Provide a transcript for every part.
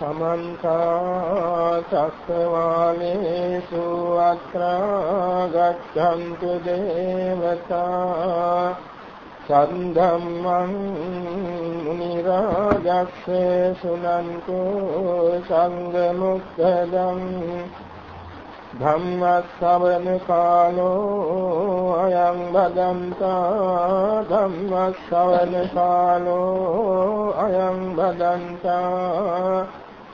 සමන්ත චක්කවාලේසු අත්‍රා ගච්ඡන්තු දේවතා සන්ධම්මං මුනි රාජස්සේ සුනන්තු සංඝ මුක්ඛදං ධම්මස්සවන කාලෝ අයං බදන්තා ධම්මස්සවන කාලෝ අයං බදන්තා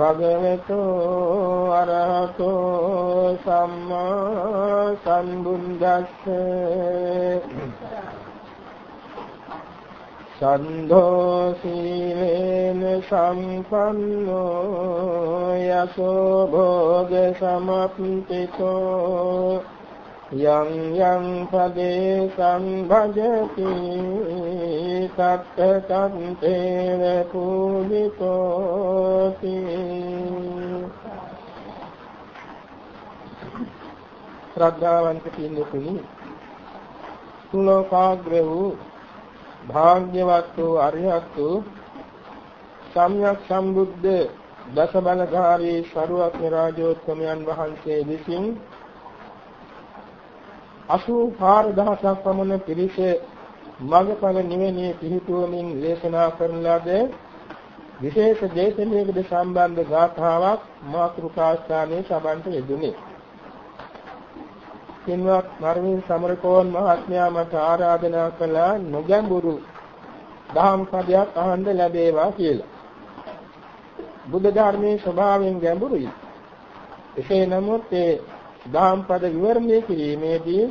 භගවතු අරහතෝ සම්මා සම්බුද්දස්ස. සන්ධෝ සීලේන සම්පන්නෝ යසෝ භෝග සමප්පිතෝ. යං යං පදේ සම්භජති සත්ත සම්තේන පූජිතෝති. ශ්‍රද්ධාවන්ත පින්තුනි සුලෝකාග්‍ර වූ භාග්‍යවත් වූ අරිහත් වූ සම්්‍යක් සම්බුද්ධ දස බලධාරී සරුවක්ඥ රාජෝත්තමයන් වහන්සේ විසින් 84000ක් පමණ පිරිස මඟඵල නිවෙනේ පිහිටුවමින් දේශනා කරන ලද විශේෂ දේශනාවකට සම්බන්ධ ගාථාවක් මාතෘකාස්ථානයේ සම්බන්ධ යෙදුනේ. කින්වත් නරවින් සමරකෝන් මහත්මයා මට ආරාධනා කළා නොගැඹුරු දහම් පදයක් අහන්න ලැබේවා කියලා. බුද්ධ ධර්මයේ ස්වභාවයෙන් ගැඹුරුයි. එසේ නමුත් ඒ දහම් පද විවරණය කිරීමේදී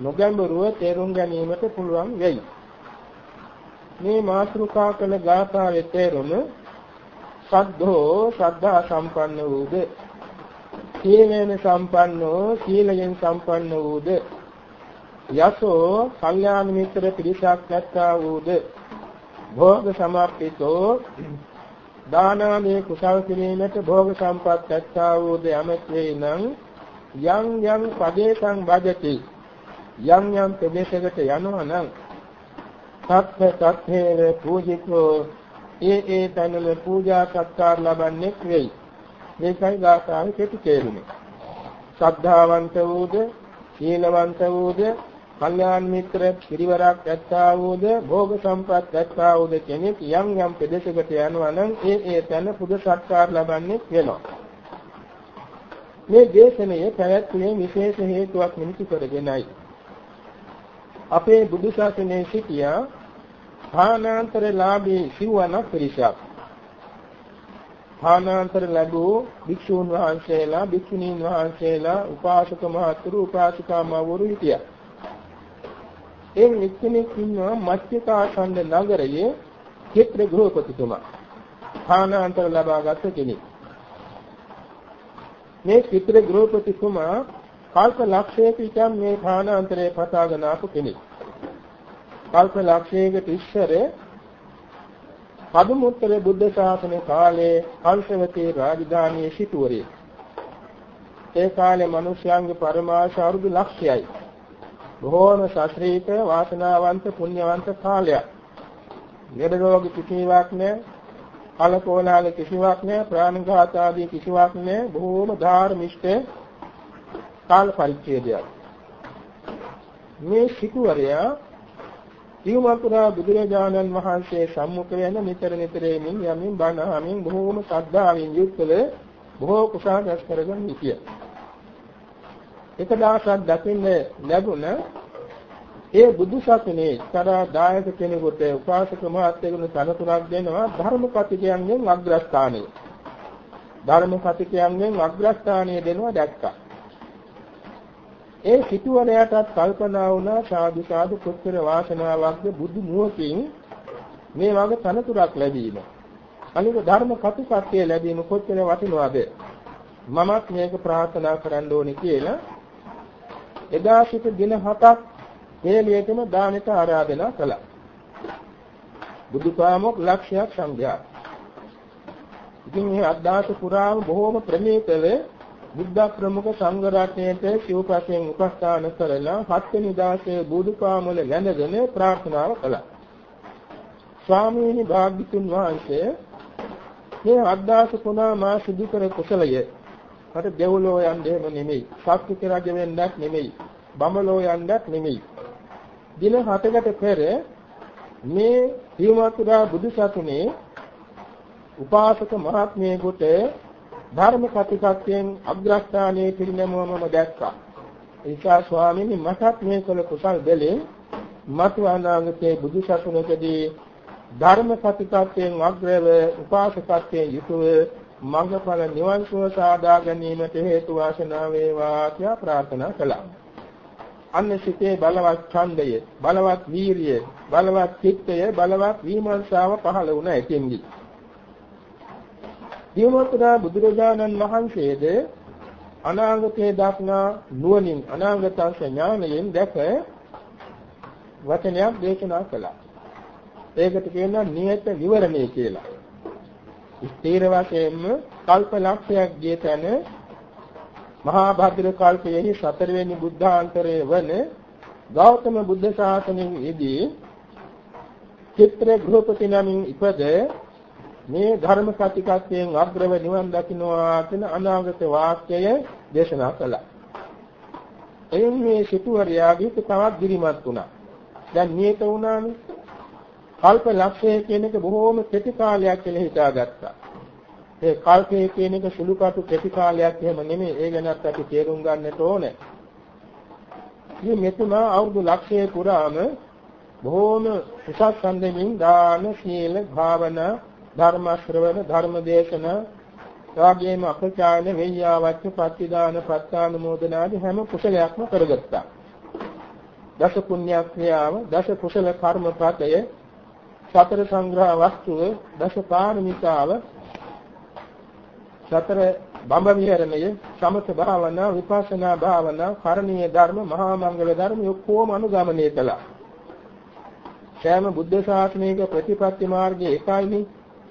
නොගැඹුරුව තේරුම් ගැනීමට පුළුවන් වෙයි. මේ මාතෘකා කළ ගාථාවේ තේරුම සද්ධෝ ශ්‍රද්ධා සම්පන්න වූද? සීලයෙන් සම්පන්නෝ සීලයෙන් සම්පන්න වූද? යසෝ කල්යාණ මිත්‍ර පිරිසක් නැත්තා වූද? භෝග සමාප්තිතෝ දානාදී කුසල් කිරීමට භෝග සම්පත් නැත්තා වූද? යමෙක් වේ නම් යම් යම් පදේසං වදති යම් යම් ප්‍රදේශයකට යනවා නම් සත්‍ය සත්‍යේව පූජිතෝ ඒ ඒ තැනල පූජා සත්කාර ලබන්නේ වෙයි. මේකයි ගාථාවේ කෙටි තේරුම. ශ්‍රද්ධාවන්ත වූද සීලවන්ත වූද කල්යාණ මිත්‍ර පිරිවරක් ඇත්තා වූද භෝග සම්පත් ඇත්තා වූද කෙනෙක් යම් යම් ප්‍රදේශයකට යනවා නම් ඒ ඒ තැන පුද සත්කාර ලබන්නේ වෙනවා. මේ දේශනයේ පැවැත්මේ විශේෂ හේතුවක් නිමිති කරගෙනයි. අපේ බුදු ශාසනයේ සිටියා භානාන්තරලාභී සිවණක් පිරිසක්. භානාන්තර ලැබූ භික්ෂූන් වහන්සේලා භික්ෂුණීන් වහන්සේලා උපාසක මහතුරු උපාසිකා මවරු හිටියා එන් එක්කෙනෙක් ඉන්නවා මත්ස්‍යකාසන්ද නගරයේ චිත්‍ර ගෘහපතිතුමා. භානාන්තර ලබාගත් කෙනෙක්. මේ චිත්‍ර ගෘහපතිතුමා කල්ප ලක්ෂයක ඉඳන් මේ භානාන්තරේ පතාගෙන ආපු කෙනෙක්. කල්ප ලක්ෂයකට ඉස්සර පදුමුත්තර බුද්ධ ශාසන කාලේ කංශවතී රාජධානියේ සිටුවරේ. ඒ කාලේ මිනිස්යාගේ පරමාශ අවුරුදු ලක්ෂයයි. බොහෝම ශාස්ත්‍රීය වාසනාවන්ත පුණ්‍යවන්ත කාලයක්. නිරෝග කිසිවක් නැහැ. කලකෝලාල කිසිවක් නැහැ. ප්‍රාණඝාත ආදී කිසිවක් නැහැ. බොහෝම ධාර්මිෂ්ඨ කාල පරිච්ඡේදයක්. මේ සිටුවරයා දිවමතුරා බුදුරජාණන් වහන්සේ සම්මුඛ වෙන නිතර නිතර යමින් යමින් බණ අමින් බොහෝම ශ්‍රද්ධාවෙන් යුක්තව බොහෝ කුසල රැස් කරගෙන සිටිය. එක දවසක් දකින්න ලැබුණ ඒ බුදු සසුනේ තරා දායක කෙනෙකුට උපාසක මහත්යෙකුට තනතුරක් දෙනවා ධර්ම කතිකයන්ගෙන් අග්‍රස්ථානය. ධර්ම කතිකයන්ගෙන් අග්‍රස්ථානය දෙනවා දැක්කා. ඒ සිටුවරයාටත් කල්පනා වුණා සාදු සාදු කොච්චර වාසනාවක්ද බුදු මුවකින් මේ වගේ තනතුරක් ලැබීම. අනික ධර්ම කටුකට්ටිය ලැබීම කොච්චර වටිනවද? මමත් මේක ප්‍රාර්ථනා කරන්න ඕනේ කියලා එදා සිට දින 7ක් හේලියටම දානෙට ආරාධනා කළා. බුදුපාමොක් ලක්ෂයක් සංඝයා. ඉතින් මේ අද්දාස පුරාම බොහෝම ප්‍රණීතව බුද්ධ ප්‍රමුඛ සංඝ රත්නයේට සිව්පසෙන් උපස්ථාන කරලා හත්වෙනි දාසේ බුදුපාමොල වැඳගෙන ප්‍රාර්ථනාව කළා. ස්වාමීනි භාග්‍යතුන් වහන්සේ මේ අද්දාස පුනා මා සිදු කර කුසලය මට දෙව්ලෝ යන්න එහෙම නෙමෙයි. ශක්තික රජ වෙන්නත් නෙමෙයි. බඹලෝ යන්නත් නෙමෙයි. දින 7කට පෙර මේ හිමතුරා බුදුසසුනේ උපාසක මහත්මයෙකුට ධර්ම කතිකත්වයෙන් අග්‍රස්ථානයේ පිරිනැමුවමම දැක්කා. ඒකා ස්වාමීනි මටත් මේ කළ කුසල් දෙලෙන් මතු අනාගතයේ බුදුසසුනකදී ධර්ම කතිකත්වයෙන් අග්‍රව උපාසකත්වයෙන් යුතුව මඟඵල නිවන් සුව සාදා ගැනීමට හේතු වාසනා වේවා කියලා ප්‍රාර්ථනා කළා. අන්න සිතේ බලවත් ඡන්දය, බලවත් වීරිය, බලවත් චිත්තය, බලවත් විමර්ශාව පහළ වුණා එතෙන්දි. දියමතුරා බුදුරජාණන් වහන්සේද අනාගතයේ දක්නා නුවණින් අනාගත ඥානයෙන් දැක වචනයක් දේශනා කළා. ඒකට කියනවා නියත විවරණය කියලා. ස්ථීර වශයෙන්ම කල්ප ලක්ෂයක් ගිය තැන මහා භද්‍ර කල්පයේ සතරවෙනි බුද්ධාන්තරයේ වන ගෞතම බුද්ධ ශාසනයේදී චිත්‍ර ගෘහපති නමින් ඉපද මේ ධර්ම කතිකත්වයෙන් අග්‍රව නිවන් දකින්නවා කියන අනාගත වාක්‍යය දේශනා කළා. එයින් මේ සිටුවරයාගේ තවත් දිරිමත් වුණා. දැන් නියත වුණානේ. කල්ප ලක්ෂය කියන එක බොහෝම කෙටි කාලයක් කියලා හිතාගත්තා. ඒ කල්පය කියන එක සුළුකටු කෙටි කාලයක් එහෙම නෙමෙයි. ඒ ගැනත් අපි තේරුම් ගන්නට ඕනේ. මේ මෙතුමා අවුරුදු ලක්ෂය පුරාම බොහෝම උසස් සම්දෙමින් දාන, සීල, භාවනා, ධර්ම ශ්‍රවණ, ධර්ම දේශනා, රාගයේම අපචාන, වෙయ్యාවච්ච, ප්‍රතිදාන, ප්‍රත්‍යානුමෝදනාදී හැම කුසලයක්ම කරගත්තා. දස පුණ්‍ය ක්‍රියාව, දස කුසල කර්ම පදය සතර සංග්‍රහ වස්තුව දස පාරමිතාව සතර බඹ විහරණය සමත භාවනා විපස්සනා භාවනා කරණීය ධර්ම මහා මංගල ධර්ම ඔක්කොම අනුගමනය කළා. සෑම බුද්ධ ශාසනයක ප්‍රතිපත්ති මාර්ගයේ එකයිනේ.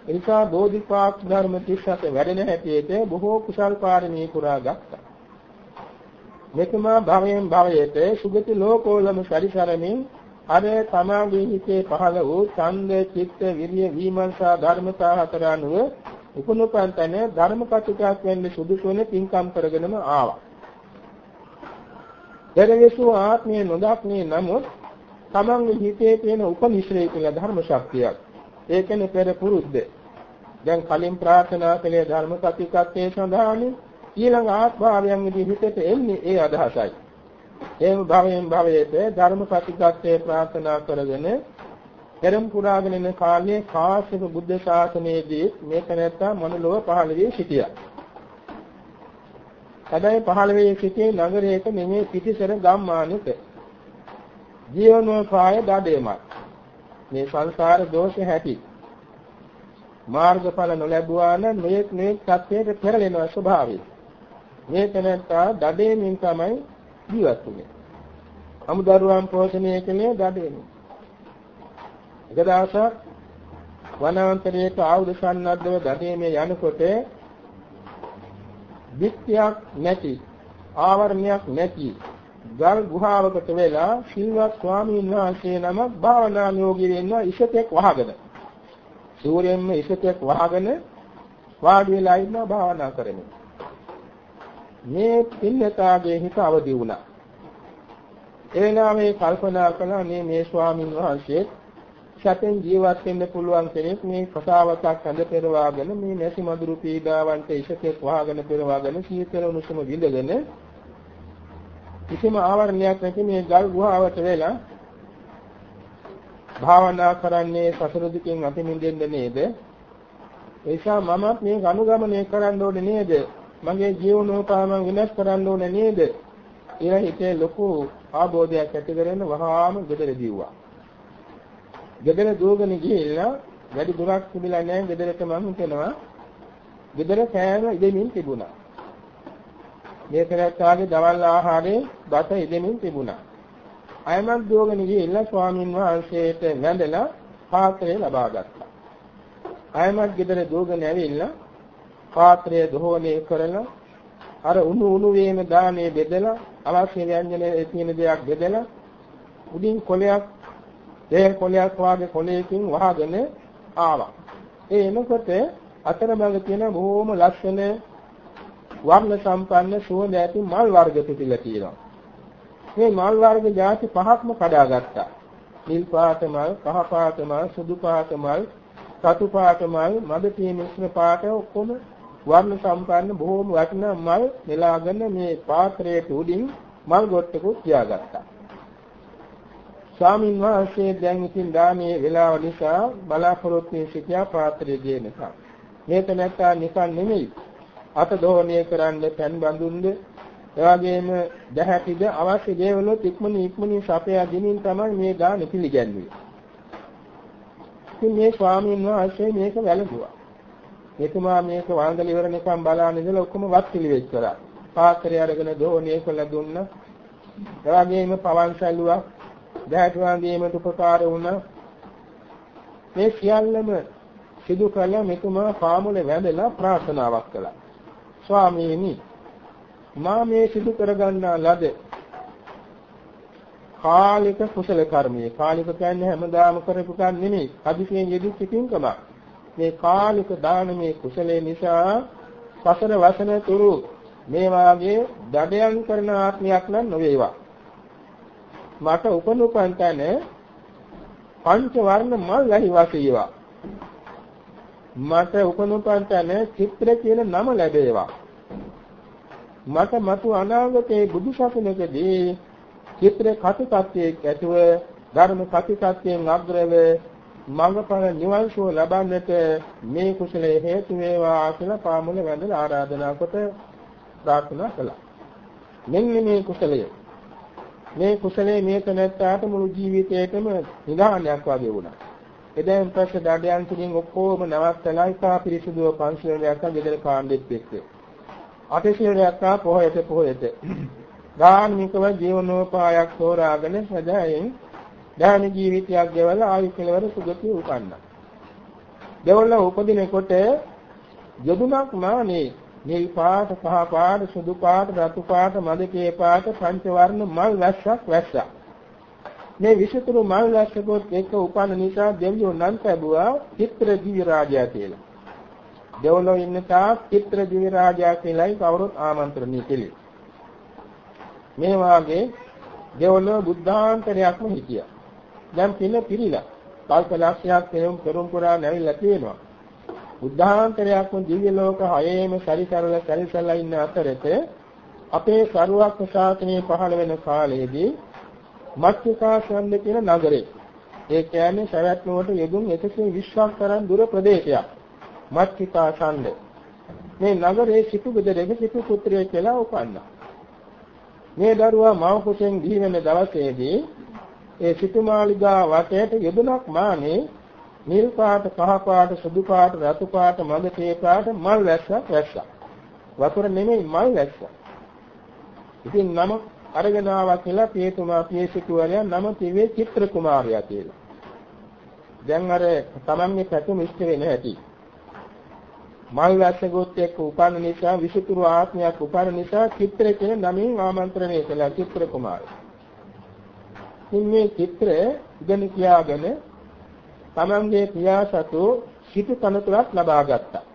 එනිසා බෝධිපාක් ධර්ම 37 වැඩෙන හැටියට බොහෝ කුසල් පාරමී පුරා ගත්තා. මෙතුමා භවයෙන් භවයට සුගති ලෝකෝලම පරිසරමින් අර තමාගේ හිතේ පහළ වූ ඡන්ද, චිත්ත, විරිය, විමර්ශා ධර්මතා හතර අනුව උපනුපන් තැන ධර්ම කටුකයක් වෙන්න සුදුසු වෙන පින්කම් කරගෙනම ආවා. දරවිසු ආත්මය නොදක්නේ නමුත් තමන්ගේ හිතේ තියෙන උපනිශ්‍රේ කියලා ධර්ම ශක්තියක්. ඒ කියන්නේ පෙර පුරුද්ද. දැන් කලින් ප්‍රාර්ථනා කළේ ධර්ම කතිකත්වයේ සඳහානේ ඊළඟ ආත්භාවයන් විදිහට එන්නේ ඒ අදහසයි. එහෙම භවයෙන් භවයට ධර්ම ප්‍රතිගතේ ප්‍රාර්ථනා කරගෙන පෙරම් පුරාගෙන යන කාලයේ කාශ්‍යප බුද්ධ ශාසනයේදී මේ තැනැත්තා මනුලොව පහළ වී සිටියා. හැබැයි පහළ වී සිටියේ නගරයක නෙමේ පිටිසර ගම්මානක. ජීවනෝපාය දඩේමත්. මේ සංසාර දෝෂ හැටි. මාර්ගඵල නොලැබුවා නම් මේ මේ සත්‍යයට පෙරලෙන ස්වභාවය. මේ තැනැත්තා දඩේමින් තමයි ජීවත් වුනේ. අමුදරුවන් පෝෂණය කළේ දඩේමින්. එක දවසක් වනාන්තරයේ ආයුධ සන්නද්ධව දඩේමේ යනකොට විත්‍යක් නැති ආවරණයක් නැති ගල් ගුහාවකට වෙලා සිල්වත් ස්වාමීන් වහන්සේ නමක් භාවනා යෝගී වෙන්න ඉසතෙක් වහගෙන සූර්යෙන්ම ඉසතෙක් වහගෙන වාඩි වෙලා ඉන්න භාවනා කරමින් මේ පින්නතාගේ හිත අවදි වුණා. එනවා මේ කල්පනා කළා මේ මේ ස්වාමින් වහන්සේ සැපෙන් ජීවත් වෙන්න පුළුවන් කෙනෙක් මේ කතාවතක් අඳ පෙරවාගෙන මේ නැසි මధుරු පීඩාවන්ට ඉෂකෙක් වහගෙන පෙරවාගෙන සීතල උණුසුම විඳගෙන කිසිම ආවරණයක් නැති මේ ගල් ගුහාවට වෙලා භාවනා කරන්නේ සසර දුකින් අත මිදෙන්න නේද? ඒ නිසා මමත් මේ අනුගමනය කරන්න ඕනේ නේද? මගේ ජීවනෝපාය මම විනාශ කරන්න ඕනේ නේද? කියලා හිතේ ලොකු ආબોධයක් ඇති කරගෙන වහාම ගෙදර දිව්වා. ගෙදර දුවගෙන ගිහිල්ලා වැඩි දුරක් තිබිලා නැහැ ගෙදරට මම හිතනවා. ගෙදර කෑම ඉදෙමින් තිබුණා. මේ කෙනෙක්ගේ දවල් ආහාරයේ බත ඉදෙමින් තිබුණා. අයමත් දෝගන ගිහිල්ලා ස්වාමින් වහන්සේට වැඳලා පාත්‍රය ලබා ගත්තා. අයමත් ගෙදර දෝගන ඇවිල්ලා පාත්‍රය දෝහණය කරලා අර උණු උණු වේම දානේ බෙදලා අවශ්‍ය ව්‍යංජනයේ තියෙන දේක් බෙදලා උඩින් කොලයක් දෙය කොලයක් වාගේ කොලයකින් වහගෙන ආවා. ඒ එනකොට අතරමඟ තියෙන බොහොම ලස්සන වර්ණ සම්පන්න සුවඳ ඇති මල් වර්ග පිටිලා තියෙනවා. මේ මල් වර්ග ಜಾති පහක්ම කඩාගත්තා. නිල් පාට මල්, කහ පාට මල්, සුදු පාට මල්, සතු පාට මල්, මද තී මිශ්‍ර පාට ඔක්කොම වර්ණ සම්පන්න බොහොම වටිනා මල් නෙලාගෙන මේ පාත්‍රයේ උඩින් මල් ගොට්ටකුත් තියාගත්තා. ස්වාමින් වහන්සේ දැන් ඉතින් දානේ වෙලාව නිසා බලාපොරොත්තු වෙ සිටියා පාත්‍රය දෙන්නකම්. මේක නැත්තා නිකන් නෙමෙයි. අත දෝණය කරන්න පෑන් බඳුන්ද එවාගෙම දැහැටිද අවශ්‍ය දේවලුත් ඉක්මනින් ඉක්මනින් සපයා දෙමින් තමයි මේ දාන පිළිගන්නේ. ඉතින් මේ ස්වාමීන් වහන්සේ මේක වැළඳුවා. එතුමා මේක වන්දල ඉවරනකම් බලාන ඉඳලා ඔක්කොම වත් පිළිවෙත් කරා. පාත්‍රය අරගෙන දෝණය කළ දුන්නා. එවාගෙම පවන් සැලුවා. දැහැටි වන්දීමට උපකාර වුණා. මේ සියල්ලම සිදු කළ මෙතුමා පාමුල වැඳලා ප්‍රාර්ථනාවක් කළා. ස්වාමීනි මා මේ සිදු කරගන්නා ලද කාලික කුසල කර්මයේ. කාලික කියන්නේ හැමදාම කරපු කන් නෙමෙයි. අදිසියෙන් යෙදි සිටින්කම මේ කාලික දානමේ කුසලයේ නිසා සසර වසන තුරු මේ වාගේ දඩයන් කරන ආත්මයක් නම් නොවේවා. මට උපනුපන් තැන පංච වර්ණ මල් වැහි වාසීවා. මට උපනුපන් තැන චිත්‍ර කියන නම ලැබේවා. මට මතු අනාගතයේ බුදු සසුනකදී චිත්‍ර කතිකත්වයේ ඇතුව ධර්ම කතිකත්වයෙන් අග්‍රව මඟඵල නිවන් සුව ලබන්නට මේ කුසලයේ හේතු වේවා කියලා පාමුල වැඳලා ආරාධනා කොට ප්‍රාර්ථනා කළා. මෙන්න මේ කුසලය. මේ කුසලයේ මේක නැත්තාට මුළු ජීවිතේටම නිදානයක් වගේ වුණා. එදැන් පස්සේ දඩයන් තුලින් ඔක්කොම නවත්තලා ඉතා පිරිසුදුව පන්සලට යන්න ගෙදර කාණ්ඩෙත් එක්ක. අටසියලක් ආ පොහොයට පොහොයට ධාර්මිකව ජීවනෝපායක් තෝරාගෙන සදායෙන් ධාන ජීවිතයක් ගෙවලා ආයු කෙලවර සුගතිය උපන්නා. දෙවොල්ල උපදිනකොට යදුනක් මානේ නිල් පාට කහ පාට සුදු පාට රතු පාට මදකේ පාට පංච වර්ණ මල් වැස්සක් වැස්සා. මේ විෂිතුරු මල් වැස්සකොත් එක්ක උපන්න නිසා දෙවියෝ නම් ලැබුවා චිත්‍ර දිවි රාජයා කියලා. දෙවොලෝ ඉන්න තාක් චිත්‍ර දිවි රාජයා කියලායි කවුරුත් ආමන්ත්‍රණය කෙලේ. මේ වාගේ දෙවොලෝ බුද්ධාන්තරයක්ම හිටියා. දැන් පින පිළිලා කල්ප ලක්ෂයක් තෙරුම් පෙරුම් පුරා නැවිලා තියෙනවා. බුද්ධාන්තරයක්ම දිව්‍ය ලෝක හයේම සරිසරල සරිසරලා ඉන්න අතරේ අපේ සරුවක් ශාසනයේ පහළ වෙන කාලයේදී මත්ස්‍යකාශන්ද කියන නගරේ ඒ කියන්නේ සවැත් නුවරට යෙදුම් 120ක් තරම් දුර ප්‍රදේශයක්. මත්තිකා ඡන්ද මේ නගරේ සිටු ගෙදරක සිටු පුත්‍රයෙක් කියලා උපන්නා. මේ දරුවා මව කුසෙන් දී වෙන දවසේදී ඒ සිටු මාලිගා වටේට යදුනක් මානේ නිල් පාට කහ පාට සුදු පාට රතු පාට මඳ තේ පාට මල් වැස්සක් වැස්සා. වතුර නෙමෙයි මල් වැස්සා. ඉතින් නම අරගෙන ආවා කියලා පියතුමා පියසිටුවරයා නම කිව්වේ චිත්‍ර කුමාරයා කියලා. දැන් අර තමන්ගේ පැතුම ඉෂ්ට වෙන හැටි. මල් වැස්සගොත් එක්ක උපන්න නිසා විසුතුරු ආත්මයක් උපන්න නිසා චිත්‍ර කියන නමින් ආමන්ත්‍රණය කළා චිත්‍ර කුමාරයා. ඉතින් මේ චිත්‍ර ඉගෙන කියාගෙන තමන්ගේ පියාසතු සිටු තනතුරක් ලබා ගත්තා.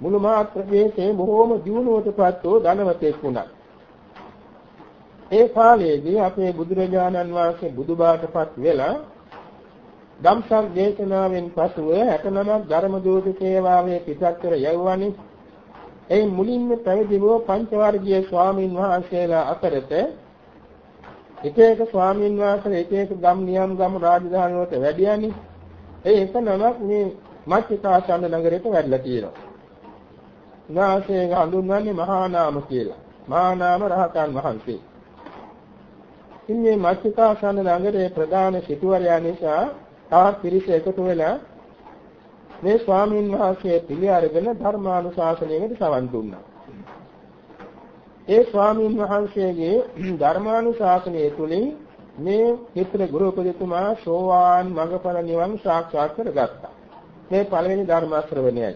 මුළු මහත් ප්‍රදේශයේ බොහෝම දියුණුවටපත් වූ ධනවතෙක් වුණා. ඒ කාලයේදී අපේ බුදුරජාණන් වහන්සේ බුදුබාටපත් වෙලා ධම්සක් දේශනාවෙන් පසුව 69ක් ධර්ම දූත සේවාවේ පිටත්තර යවවනි. ඒ මුලින්ම පැවිදි වූ පංචවර්ගීය ස්වාමීන් වහන්සේලා අතරත එක එක ස්වාමීන් වහන්සේ එක එක ගම් නියම් ගම් රාජධානි වලට වැඩියනි. ඒ එක නමක් මේ මච්චිකාසන්න නගරයට වැඩලා තියෙනවා. උන්වහන්සේ හඳුන්වන්නේ මහා නාම කියලා. මහා නාම රහතන් වහන්සේ. ඉතින් මේ මච්චිකාසන්න නගරයේ ප්‍රධාන සිටුවරයා නිසා තවත් පිරිස එකතු වෙලා මේ ස්වාමීන් වහන්සේ පිළි අරගෙන ධර්මානුශාසනයකට සවන් දුන්නා. ඒ ස්වාමීන් වහන්සේගේ ධර්මානුශාසනය තුළින් මේ චිත්‍ර ගුරුපදතුමා සෝවාන් මඟඵල නිවන් සාක්ෂාත් කරගත්තා. මේ පළවෙනි ධර්ම ශ්‍රවණයයි.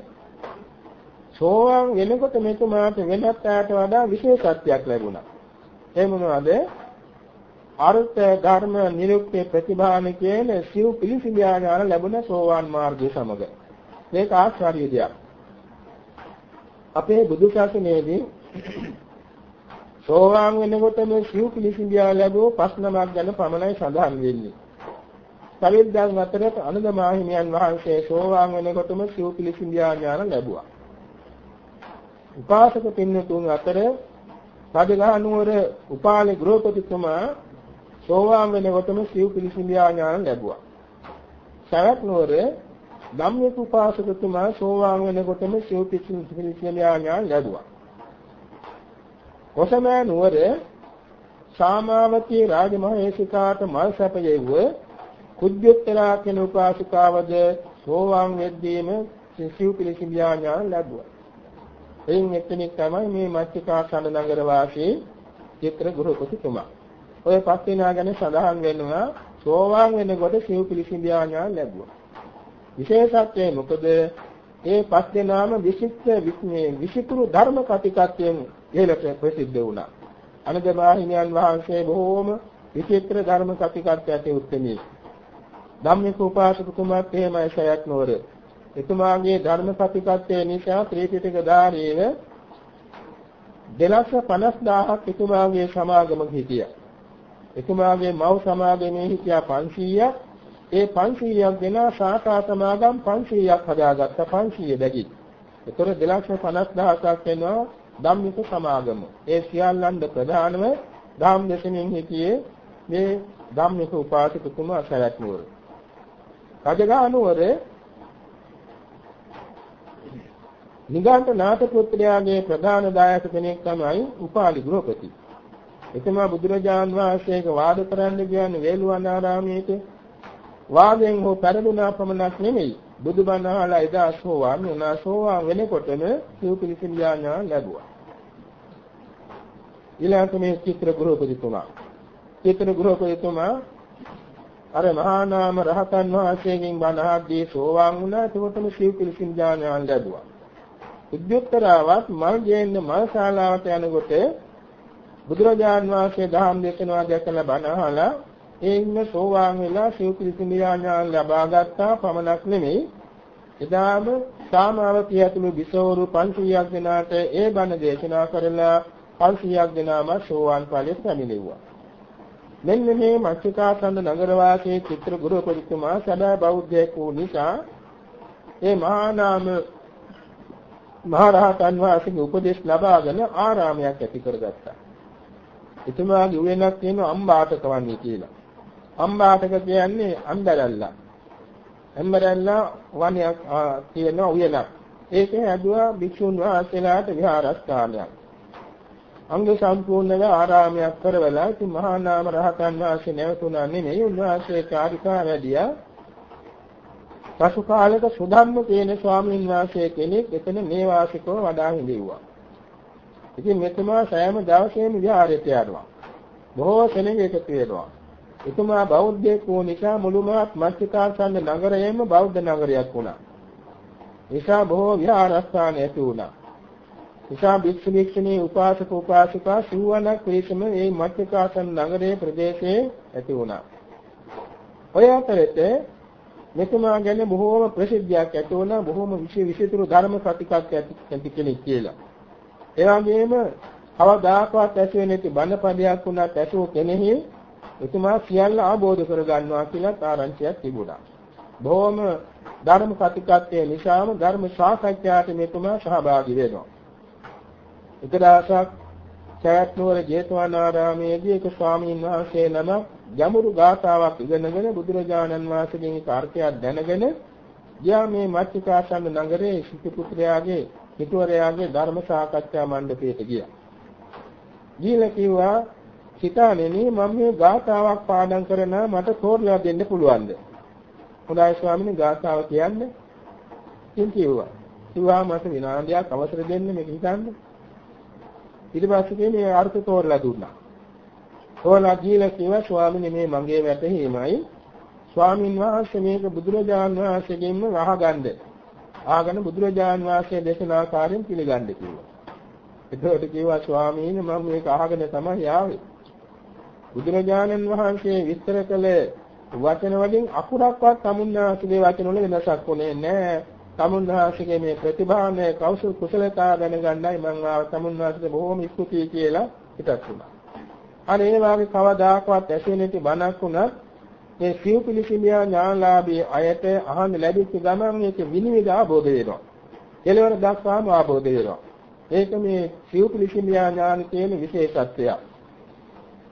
සෝවාන් වෙනකොට මෙතුමාට වෙනත් ආට වඩා විශේෂත්වයක් ලැබුණා. ඒ මොනවද? අර්ථ ධර්ම නිරුක්ති ප්‍රතිභාන කියන සිව් පිළිසිඳා ඥාන ලැබුණ සෝවාන් මාර්ගය සමග. මේක ආශ්චර්ය දෙයක්. අපේ බුදු ශාසනයේදී සෝවාන් වෙනකොට මේ සිව් පිළිසිඳා ලැබුව පස් නමක් ගැන පමණයි සඳහන් වෙන්නේ. සවිද්දන් අතරට අනද මාහිමියන් වහන්සේ සෝවාන් වෙනකොටම සිව් පිළිසිඳා ඥාන ලැබුවා. උපාසක පින්නතුන් අතර රජගහ නුවර උපාලි ගෘහපතිතුමා සෝවාන් වෙනකොටම සිව් පිළිසිඳා ඥාන ලැබුවා. සවැත් නුවර ධම්මික උපාසකතුමා සෝවාන් වෙනකොටම සිව් පිළිසිඳා ඥාන ලැබුවා. කොසමෑ නුවර සාමාවතී රාජමහේසිකාට මල් සැපයෙව්ව කුජ්ජුත්තරා කියන උපාසිකාවද සෝවාන් වෙද්දීම සිව් පිළිසිඳා ඥාන ලැබුවා. එයින් එක්කෙනෙක් තමයි මේ මච්චිකාසන නගර වාසී චිත්‍ර ගෘහපතිතුමා. ඔය පස් දෙනා ගැන සඳහන් වෙනවා සෝවාන් වෙනකොට සිව් පිළිසිඳියා ඥාන ලැබුවා. විශේෂත්වය මොකද ඒ පස් දෙනාම විශිෂ්ට විස්මේ විශිතුරු ධර්ම කතිකත්වයෙන් ඉහළට ප්‍රසිද්ධ වුණා. අනදමාහිමියන් වහන්සේ බොහෝම විචිත්‍ර ධර්ම කතිකත්වයට උත්තරී. ධම්මික උපාසකතුමාත් එහෙමයි සයත් නෝර. එතුමාගේ ධර්ම කතිකත්වය නිසා ත්‍රිපිටක ධාරීව 250000ක් එතුමාගේ සමාගමක හිටියා. එතුමාගේ මව් සමාගමේ හිටියා 500ක්. ඒ 500ක් දෙනා ශාඛා සමාගම් 500ක් හදාගත්ත 500 බැගින්. ඒතර 250000ක් වෙනවා ධම්මික සමාගම. ඒ සියල්ලන්ද ප්‍රධානම ධම්ම දේශනෙන් හිටියේ මේ ධම්මික උපාසකතුමා සරත් නුවර. රජගහ නුවර නිගණ්ඨ නාථ පුත්‍රයාගේ ප්‍රධාන දායක කෙනෙක් තමයි උපාලි ගෘහපති. එතුමා බුදුරජාන් වහන්සේක වාද කරන්න කියන්නේ වේළුවනාරාමයේට වාදයෙන් හෝ පෙරදුනා පමණක් නෙමෙයි. බුදුබණ අහලා එදා සෝවාන් වුණා. සෝවාන් වෙනකොටම සිව්පිලිසින් ඥාන ලැබුවා. ඊළඟට මේ චිත්‍ර ගෘහපතිතුමා. චිත්‍ර ගෘහපතිතුමා අර මහා නාම රහතන් වහන්සේගෙන් බණ අහද්දී සෝවාන් වුණා. එතකොටම සිව්පිලිසින් ඥාන ලැබුවා. උද්‍යුත්තරාවත් මල් ගේන්න මල් ශාලාවට යනකොට බුදුරජාන් වහන්සේ දහම් දේශනාව දැකලා බණ අහලා ඒ ඉන්න සෝවාන් වෙලා සිව්පිලිසිමියා ඥාන ලබා ගත්තා පමණක් නෙමෙයි එදාම සාමාවතිය ඇතුළු විසවරු 500ක් දෙනාට ඒ බණ දේශනා කරලා 500ක් දෙනාම සෝවාන් ඵලෙට පැමිණෙව්වා. මෙන්න මේ මච්චිකාසන්ද නගර වාසී චිත්‍ර ගුරුපරිතුමා සදා බෞද්ධයෙක් වූ නිසා ඒ මහා නාම මහරහතන් වහන්සේගේ උපදෙස් ලබාගෙන ආරාමයක් ඇති කරගත්තා. එතුමාගේ උයනක් තියෙනවා අම්බාටක වන්නේ කියලා. අම්බාටක කියන්නේ අම්බරල්ලා. අම්බරල්ලා වණයක් තියෙනවා උයනක්. ඒකේ ඇදුවා භික්ෂුන් වහන්සේලාට විහාරස්ථානයක්. අංග සම්පූර්ණව ආරාමයක් කරවලා ඉතින් මහා නාම රහතන් වහන්සේ නැවතුණා නෙමෙයි උන්වහන්සේ කාර්යකා වැඩියා පසු කාලයක සුධම්ම කියන ස්වාමීන් වහන්සේ කෙනෙක් එතන මේ වාසිකව වඩා හිඳෙව්වා. ඉතින් මෙතුමා සෑම දවසේම විහාරයට යනවා. බොහෝ කෙනෙක් එකතු වෙනවා. එතුමා බෞද්ධයෙක් වූ නිසා මුළුමහත් මස්තිකාසන්න නගරයේම බෞද්ධ නගරයක් වුණා. නිසා බොහෝ විහාරස්ථාන ඇති වුණා. නිසා භික්ෂු භික්ෂුණී උපාසක උපාසිකා සිව්වනක් පිරිසම මේ මස්තිකාසන්න නගරයේ ප්‍රදේශයේ ඇති වුණා. ඔය අතරේ මෙතුමා ගැන බොහෝම ප්‍රසිද්ධියක් ඇති වුණා බොහෝම විශේෂ විශේෂතුරු ධර්ම ප්‍රතිකක් ඇති කෙනෙක් කියලා. ඒ වගේම කවදාකවත් ඇසෙන්නේ නැති බණපදයක් වුණත් ඇසූ කෙනෙහි එතුමා සියල්ල ආબોධ කරගන්නවා කියලා ආරංචියක් තිබුණා. බොහෝම ධර්ම ප්‍රතිකත්වයේ නිසාම ධර්ම සාකච්ඡාට මෙතුමා සහභාගී වෙනවා. එක දවසක් සයත් නුවර ජේතවනාරාමයේදී එක ස්වාමීන් වහන්සේ නමක් ගැඹුරු ගාථාවක් ඉගෙනගෙන බුදුරජාණන් වහන්සේගෙන් කාර්යයක් දැනගෙන ගියා මේ මච්චිකාසන්න නගරේ සිටු පුත්‍රයාගේ සිටුවරයාගේ ධර්ම සාකච්ඡා මණ්ඩපයට ගියා. ගිහලා කිව්වා සිතානෙනි මම මේ ගාථාවක් පාඩම් කරන මට තෝරලා දෙන්න පුළුවන්ද? හොඳයි ස්වාමීනි ගාථාව කියන්නේ. ඉතින් කිව්වා. කිව්වා මට විනාඩියක් අවසර දෙන්න මේක හිතන්න. ඊට පස්සේ මේ අර්ථ තෝරලා දුන්නා. තෝරලා දීලා කිව්වා ස්වාමීනි මේ මගේ වැටහීමයි ස්වාමින් වහන්සේ මේක බුදුරජාන් වහන්සේගෙන්ම අහගන්න. ආගෙන බුදුරජාන් වහන්සේ දේශනා ආකාරයෙන් පිළිගන්න කිව්වා. එතකොට කිව්වා ස්වාමීනි මම මේක අහගෙන තමයි ආවේ. බුදුරජාණන් වහන්සේ විස්තර කළ වචන වලින් අකුරක්වත් තමුන්නාසගේ වචන වල වෙනසක් වුණේ නැහැ. තමුන්නාසගේ මේ ප්‍රතිභානේ කෞශල කුසලතා දැනගන්නයි මම ආව තමුන්නාසට බොහොම ස්තුතියි කියලා හිතත් වුණා. අනේ ඒ වාගේ කවදාකවත් ඇසෙන්නේ නැති බණක් වුණත් මේ සිව් පිළිසිමියා ඥානලාභී අයට අහන්න ලැබිච්ච ගමන් මේක විනිවිද ආબોධ වෙනවා. කෙලවර දක්වාම ආબોධ වෙනවා. ඒක මේ සිව් පිළිසිමියා ඥාන කියන විශේෂත්වයක්.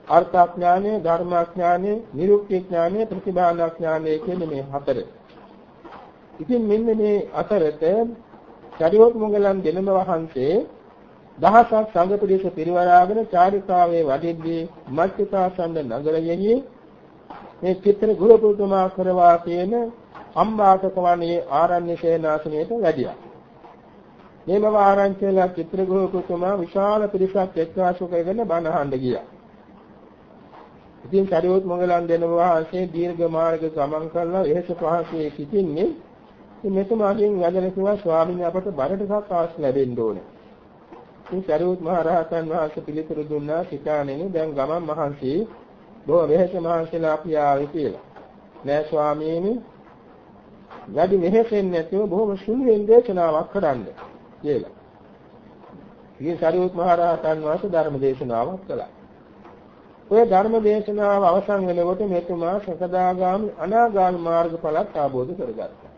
අර්ථඥානෙ, ධර්මඥානෙ, නිරුක්ති ඥානෙ, ප්‍රතිභාඥානෙ කියන මේ හතර. ඉතින් මෙන්න මේ අතරත චරිවොත් මොගලන් දෙනම වහන්සේ දහසක් සංඝ පිරිස පිරිවරාගෙන චාරිකාවේ වඩිද්දී මච්චිකාසන්න නගරයෙහි මේ චිත්‍ර ගුරුතුමා කරවා කියන අම්බාසක වනයේ ආරණ්‍ය සේනාසනයට වැඩියා. මේව ආරංචිලා චිත්‍ර ගුරුතුමා විශාල පිරිසක් එක්වාසු කරගෙන බණ අහන්න ගියා. ඉතින් සරියොත් මොගලන් දෙන වහන්සේ දීර්ඝ මාර්ග ගමන් කරලා එහෙස පහසේ සිටින්නේ ඉතින් මෙතුමාගෙන් වැඩල කිව්වා ස්වාමීන් අපට බණ ටිකක් අවශ්‍ය ලැබෙන්න ඕනේ. ඉතින් සරියොත් මහ රහතන් වහන්සේ පිළිතුරු දුන්නා සිතානෙනි දැන් ගමන් මහන්සි බොහෝ වෙහෙස මහන්සිලා අපි ආවේ කියලා. නෑ ස්වාමීනි වැඩි වෙහෙසෙන්නේ නැතුව බොහොම සුළුෙන් දේශනාවක් කරන්න කියලා. ඉතින් සරියොත් මහ රහතන් වහන්සේ ධර්ම දේශනාවක් කළා. ඔය ධර්ම දේශනාව අවසන් වෙනකොට මෙතුමා සකදාගාමි අනාගාමි මාර්ගඵලත් ආબોධ කරගත්තා.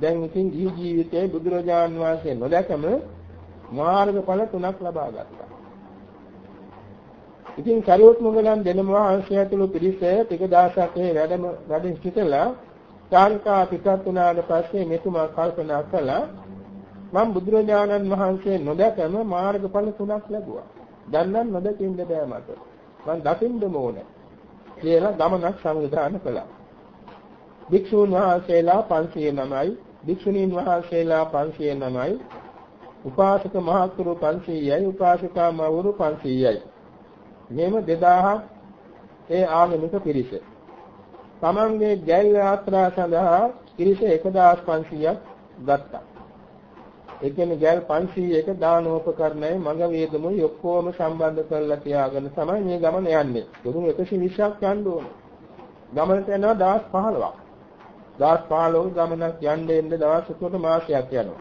දැන් ඉතින් ජී ජීවිතයේ බුදුරජාන් වහන්සේ නොදැකම මාර්ගඵල තුනක් ලබා ගත්තා. ඉතින් සරියොත් මොගලන් දෙනම වහන්සේ ඇතුළු පිරිස ටික දවසක් ඒ වැඩම වැඩ සිටලා චාරිකා පිටත් වුණාට පස්සේ මෙතුමා කල්පනා කළා මම බුදුරජාණන් වහන්සේ නොදැකම මාර්ගඵල තුනක් ලැබුවා. දැන් නම් නොදකින්න බෑ මට. මං දකින්නම ඕනේ කියලා ගමනක් සංවිධානය කළා. භික්ෂූන් වහන්සේලා 509යි, භික්ෂුණීන් වහන්සේලා 509යි, උපාසක මහතුරු 500යි, උපාසිකා මවුරු 500යි. මෙම 2000ක් ඒ ආගමික පිරිස. තමන්ගේ ජෛව යාත්‍රා සඳහා පිරිස 1500ක් ගත්තා. ඒ කියන්නේ ගෑල් 500ක දානෝපකරණය මඟ වේදමුයි ඔක්කොම සම්බන්ධ කරලා තියාගෙන තමයි මේ ගමන යන්නේ. දුරු 120ක් යන්න ඕන. ගමනට යනවා දවස් 15ක්. දවස් 15 ගමනක් යන්න එන්න දවස් උකට මාසයක් යනවා.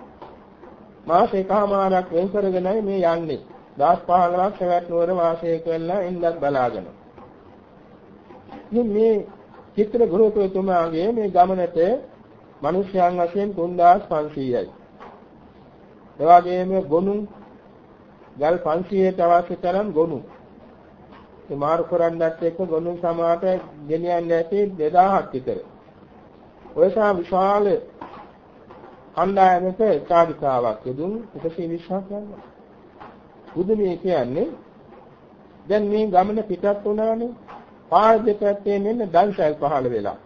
මාස එකමාරක් වෙන් කරගෙනයි මේ යන්නේ. දවස් 15ක් සවැත් නුවර වාසය කරලා ඉන්නත් බලාගෙන. ඉතින් මේ චිත්‍ර ගෘහතුමාගේ මේ ගමනට මිනිස්යන් වශයෙන් 3500යි. එවාගෙම ගොනු ගල් 500ට අවශ්‍ය තරම් ගොනු. ඒ මාරු කරන්නත් එක්ක ගොනු සමාට ගෙනියන්නේ නැති 2000ක් විතර. ඔය සා විශාල කණ්ඩායමක චාරිකාවක් යදුන් 120ක් යනවා. බුදුමේ කියන්නේ දැන් මේ ගමන පිටත් වුණානේ පාර දෙපැත්තේ මෙන්න දන්සල් පහළ වෙලා.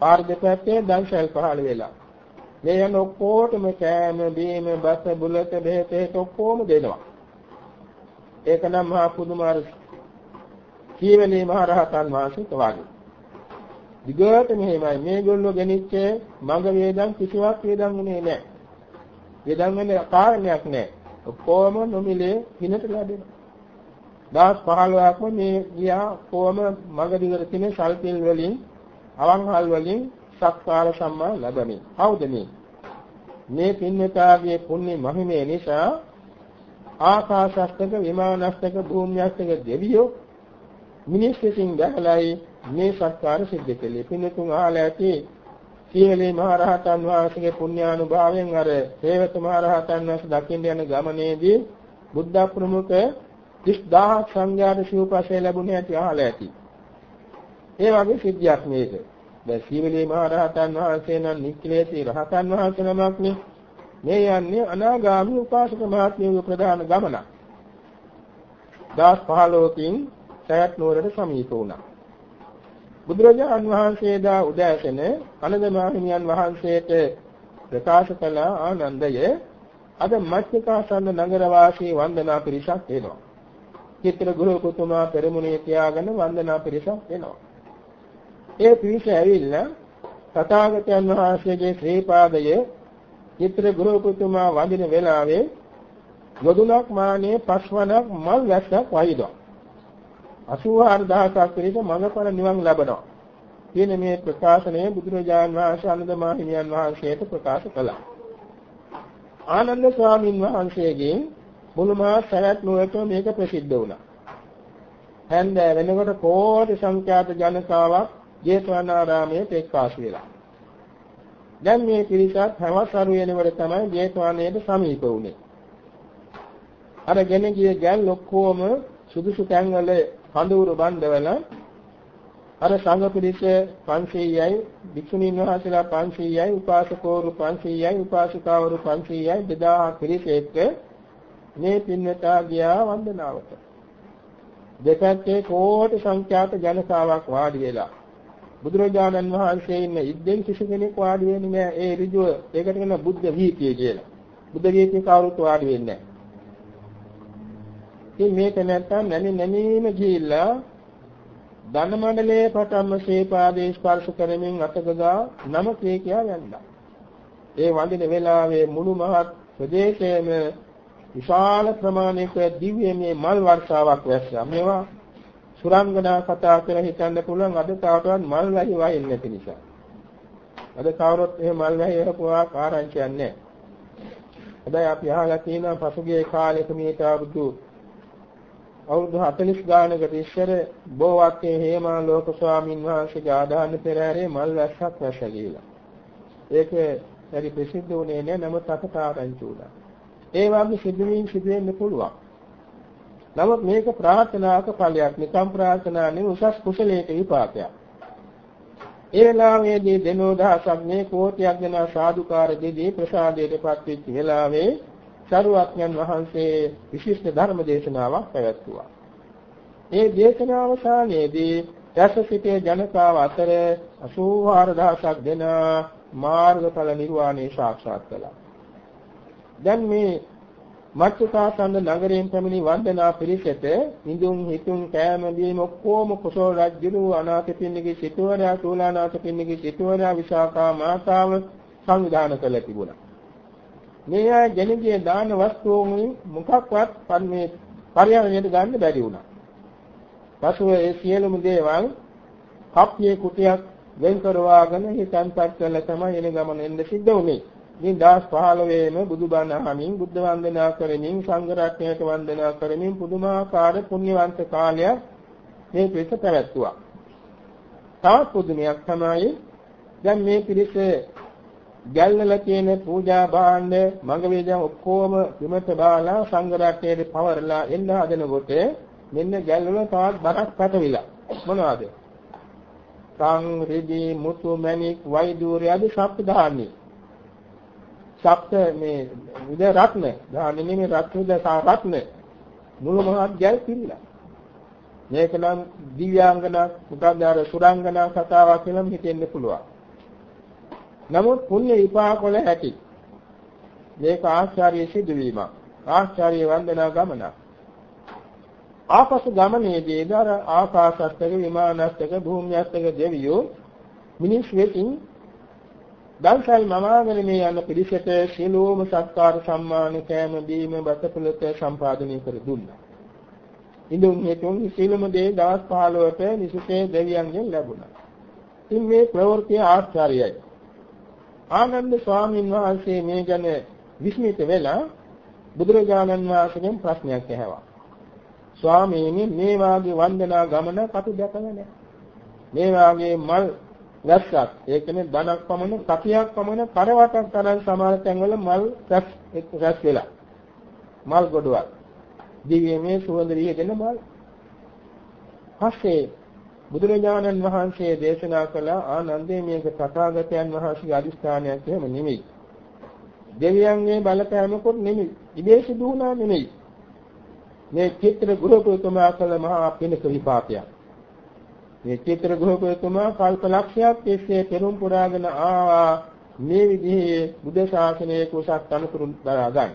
පාර දෙපැත්තේ දන්සල් පහළ වෙලා. මේ යන ඔක්කොටම කෑම බීම බස බුලත බෙහෙත හේත ඔක්කොම දෙනවා. ඒක නම් මහා පුදුමාර කීවලේ මහ රහතන් වහන්සේට වාගේ. දිගට මෙහෙමයි මේගොල්ලෝ ගෙනිච්ච මඟ වේදන් කිසිවක් වේදන් උනේ නැහැ. වේදන් වෙන කාරණයක් නැහැ. ඔක්කොම නොමිලේ හිනට ලැබෙනවා. දවස් 15ක්ම මේ ගියා කොහොම මඟ දිගට තියෙන සල්පිල් වලින් අවන්හල් වලින් සක්කාර සම්මා ලැබෙමින්. කවුද මේ? මේ පින්වතාගේ පුණ්‍ය මහිමේ නිසා ආකාශස්තක විමානස්තක භූමියස්තක දෙවියෝ මිනිස් විසින් දැකලායි මේ සත්කාර සිද්ධ කළේ. පින්තුන් ආලා ඇති සීලේ මහරහතන් වහන්සේගේ පුණ්‍යානුභාවයෙන් අර හේවත මහරහතන් වහන්සේ දකින්න යන ගමනේදී බුද්ධ ප්‍රමුඛ 30000 සංඝයාට සිව්පස්සේ ලැබුණේ ඇති අහලා ඇති. ඒ වගේ සිද්ධියක් මේක. දැන් සීවලී මහ රහතන් වහන්සේ නම් නික්ලේශී රහතන් වහන්සේ නමක් නේ. මේ යන්නේ අනාගාමී උපාසක මහත්මියගේ ප්‍රධාන ගමනක්. දාස් 15කින් සයත් නුවරට සමීප වුණා. බුදුරජාණන් වහන්සේ දා උදෑසන අනන්ද මහිමියන් වහන්සේට ප්‍රකාශ කළ ආනන්දය අද මච්චකාසන්න නගර වාසී වන්දනා පිරිසක් එනවා. චිත්‍රගුරුතුමා පෙරමුණේ තියාගෙන වන්දනා පිරිසක් එනවා. ඒ පිරිස ඇවිල්ලා තථාගතයන් වහන්සේගේ ශ්‍රී පාදයේ චිත්‍රගුරුතුමා වඳින වෙලාවේ යොදුනක් මානේ පස්වනක් මල් වැස්සක් වයිදෝ 84000ක් පිරිස මඟඵල නිවන් ලබනවා. කියන මේ ප්‍රකාශනය බුදුරජාණන් වහන්සේ අනන්ත මහිමියන් වහන්සේට ප්‍රකාශ කළා. ආනන්ද ස්වාමීන් වහන්සේගෙන් මුළුමහා සරත් නුවරට මේක ප්‍රසිද්ධ වුණා. හැන්ද වෙනකොට කෝටි සංඛ්‍යාත ජනතාවක් ජේතවනාරාමයේ එක්කාසු වෙලා. දැන් මේ පිරිසත් හවස් අරු වෙනකොට තමයි ජේතවනයේට සමීප වුනේ අර ගෙන ගිය ගල් ඔක්කොම සුදුසු තැන්වල කඳවුරු බඳවල අර සංඝ පිරිස 500යි භික්ෂුණීන් වහන්සේලා 500යි උපාසකවරු 500යි උපාසිකාවරු 500යි 2000 පිරිස එක්ක මේ පින්නතා ගියා වන්දනාවට. දෙපැත්තේ කෝටි සංඛ්‍යාත ජනතාවක් වාඩි වෙලා. බුදුරජාණන් වහන්සේ ඉන්න ඉද්දෙන් කිසි කෙනෙක් වාඩි වෙන්නේ නැහැ. ඒ ඍජුව ඒකට කියන බුද්ධ වීතිය කියලා. බුද්ධ වීතිය කවුරුත් වාඩි වෙන්නේ නැහැ. ඉතින් මේක නැත්තම් නැමි නැමීම ගිහිල්ලා ධන මණ්ඩලයේ පටන්ම ශේපාදේ ස්පර්ශ කරමින් අතකගා නම කේ කියා යන්නා. ඒ වඳින වෙලාවේ මුළු මහත් ප්‍රදේශයේම විශාල ප්‍රමාණයක දිව්‍යමය මල් වර්ෂාවක් වැස්සා. මේවා සුරංගනා කතා කියලා හිතන්න පුළුවන් අද තවටවත් මල් වැහි වයින් නැති නිසා. අද කවුරුත් එහෙම මල් වැහි හපුවා ආරංචියක් නැහැ. හැබැයි අපි අහලා තියෙනවා පසුගිය කාලෙක මේට අවුරුදු අවුරුදු 40 ගානකට ඉස්සර බෝවත්තේ හේමා ලෝක ස්වාමින් වහන්සේගේ ආදාන පෙරහැරේ මල් වැස්සක් වැස්ස කියලා. ඒක හරි ප්‍රසිද්ධ වුණේ නෑ නමුත් අකට ආරංචි වුණා. ඒ වගේ සිදුවීම් සිදු වෙන්න පුළුවන්. නමුත් මේක ප්‍රාර්ථනාක ඵලයක් නිකම් ප්‍රාර්ථනා නෙවෙයි උසස් කුසලයක විපාකයක්. ඒ වෙලාවේදී දෙනෝ දහසක් මේ කෝටියක් දෙනා සාදුකාර දෙදී ප්‍රසාදයටපත් වෙච්ච වෙලාවේ සරුවක්ඥන් වහන්සේ විශිෂ්ට ධර්ම දේශනාවක් පැවැත්තුවා. ඒ දේශනාවසානයේදී රස සිටේ ජනතාව අතර 84000ක් දෙන මාර්ගඵල නිර්වාණය සාක්ෂාත් කළා. දැන් මේ මච්චුකාසන්ද නගරයෙන් පැමිණි වන්දනා පිරිසට නිදුන් හිතුන් කෑම බීම ඔක්කොම කුසල රජුරු අනාථපිණ්ඩිකේ සිටුවරයා තුලානාථපිණ්ඩිකේ සිටුවරයා විසාකා මාතාව සංවිධානය කළ තිබුණා. මේ අය ගෙනගිය දාන වස්තුන් මොකක්වත් මේ පරිහරණයට ගන්න බැරි වුණා. පසුව ඒ සියලුම දේවල් කප්පියේ කුටියක් වෙන් කරවාගෙන හිතන්පත් කළා තමයි එන ගමන එන්න සිද්ධ වුනේ. මේ 2015 ම බුදුබණ අහමින් බුද්ධ වන්දනා කරමින් සංඝ රත්නයට වන්දනා කරමින් පුදුමාකාර පුණ්‍යවන්ත කාලයක් මේ පිරිස පැවැත්තුවා. තවත් පුදුමයක් තමයි දැන් මේ පිරිස ගැල්වල තියෙන පූජා භාණ්ඩ මඟ වේදන් ඔක්කොම විමත බාලා සංඝරත්නයේ පවරලා එන්න හදනකොට මෙන්න ගැල්වල තවත් බරක් පැටවිලා මොනවද? සං රිදී මුතු මණික් වෛදූර්ය ආදී ශබ්ද ධාන්‍ය. ශබ්ද මේ විද රත්න ධාන්‍ය නෙමෙයි රත්නද රත්න මුළු මහත් ගැල් පිළිලා. මේක නම් දිව්‍යාංගනා මොකක්ද අර සුරංගනා කතාවක් කියලා හිතෙන්න පුළුවන්. නමුත් පුණ්‍ය විපාක වල ඇති. මේක ආශ්චර්ය සිදුවීමක්. ආශ්චර්ය වන්දනා ගමනක්. ආපසු ගමනේදී දර ආකාශස්තක විමානස්තක භූමියස්තක දෙවියෝ මිනිස් වෙතින් දන්සල් මමාගෙන මේ යන පිළිසෙට සියලුම සත්කාර සම්මාන කෑම බීම බතපොළත සම්පාදනය කර දුන්නා. ඉඳුන් හේතුන් සියලුම දේ දවස් 15ට නිසුසේ දෙවියන්ගෙන් ලැබුණා. ඉතින් මේ ප්‍රවෘත්ති ආශ්චර්යයි. ආනන්ද ස්වාමීන් වහන්සේ මේ ගැන විස්මිත වෙලා බුදුරජාණන් වහන්සේගෙන් ප්‍රශ්නයක් ඇහුවා. ස්වාමීනි මේ වාගේ වන්දනා ගමන කටු දැකලා නැහැ. මේ වාගේ මල් රැස්සක් ඒ කියන්නේ ධනක් පමණ කතියක් පමණ කරවටක් තරම් සමාන තැන්වල මල් රැස් රැස් වෙලා. මල් ගොඩවල්. දිව්‍යමය සුවඳ රියගෙන මල්. පස්සේ බුදුරජාණන් වහන්සේ දේශනා කළ ආනන්දේ මේක තථාගතයන් වහන්සේගේ අදිස්ථානයක් එහෙම නෙමෙයි. දෙවියන්ගේ බලපෑමකුත් නෙමෙයි. ඉබේ සිදු වුණා නෙමෙයි. මේ චිත්‍ර ගෘහපතිතුමා කළ මහා පිනක විපාකයක්. මේ චිත්‍ර ගෘහපතිතුමා කල්ප ලක්ෂයක් තිස්සේ පෙරම් පුරාගෙන ආවා මේ විදිහේ බුද්ධ ශාසනයේ කුසක් අනුතුරු දරා ගන්න.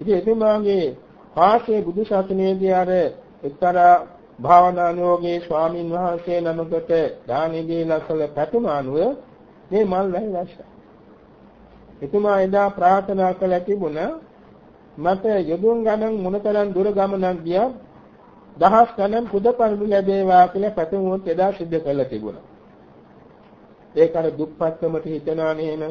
ඉතින් එතුමාගේ පාසේ බුදු සසුනේදී අර එක්තරා භාවනානුයෝගී ස්වාමින් වහන්සේ නමකට දානි දීලා කළ පැතුම අනුව මේ මල් වැහි වැස්සා. එතුමා එදා ප්‍රාර්ථනා කළ තිබුණා මට යොදුන් ගණන් මොනතරම් දුර ගමනක් ගියා දහස් ගණන් පුදපරිදු ලැබේවා කියලා පැතුමුත් එදා සිද්ධ කළා තිබුණා. ඒක අර දුප්පත්කමට හිතනා නේන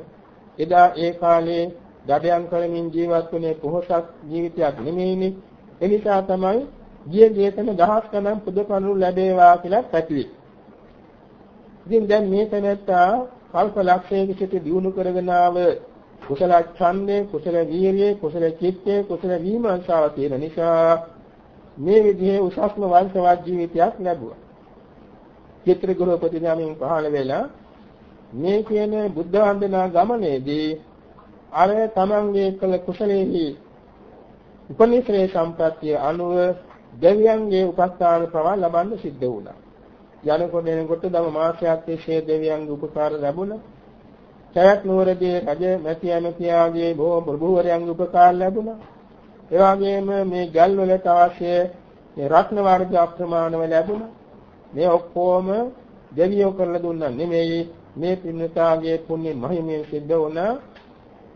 එදා ඒ කාලේ දඩයන් කරමින් ජීවත් වුණේ පොහොසත් ජීවිතයක් නෙමෙයිනේ. ඒ නිසා තමයි ගිය ගියතන දහස් ගණන් පුදපරිදු ලැබේවා කියලා පැතුවේ. ඉතින් දැන් මේ තැනත්තා කල්ප ලක්ෂයක සිට දිනු කරගෙන ආව කුසල ඡන්දේ කුසල වීරියේ කුසල චිත්තේ කුසල විමර්ශාව තියෙන නිසා මේ විදිහේ උසස්ම වංශවත් ජීවිතයක් ලැබුවා. චිත්‍රගෘහපති නාමයෙන් පහළ වෙලා මේ කියන බුද්ධ වන්දනා ගමනේදී අර තමන්ගේ කළ කුසලෙහි උපනිශ්‍රේ සම්ප්‍රත්‍ය අනුව දෙවියන්ගේ උපස්ථාන ප්‍රවා ලබන්න සිද්ධ වුණා. යනකොට එනකොට දම මාසයක් තිස්සේ දෙවියන්ගේ උපකාර ලැබුණා. සයත් නුවරදී රජ මැති ඇමතියාගේ බොහෝ ප්‍රභූවරයන්ගේ උපකාර ලැබුණා. ඒ වගේම මේ ගල් වලට අවශ්‍ය මේ රත්න වර්ග අප්‍රමාණව ලැබුණා. මේ ඔක්කොම දෙවියෝ කරලා දුන්නා නෙමෙයි මේ පින්නතාගේ පුණ්‍ය මහිමයෙන් සිද්ධ වුණා.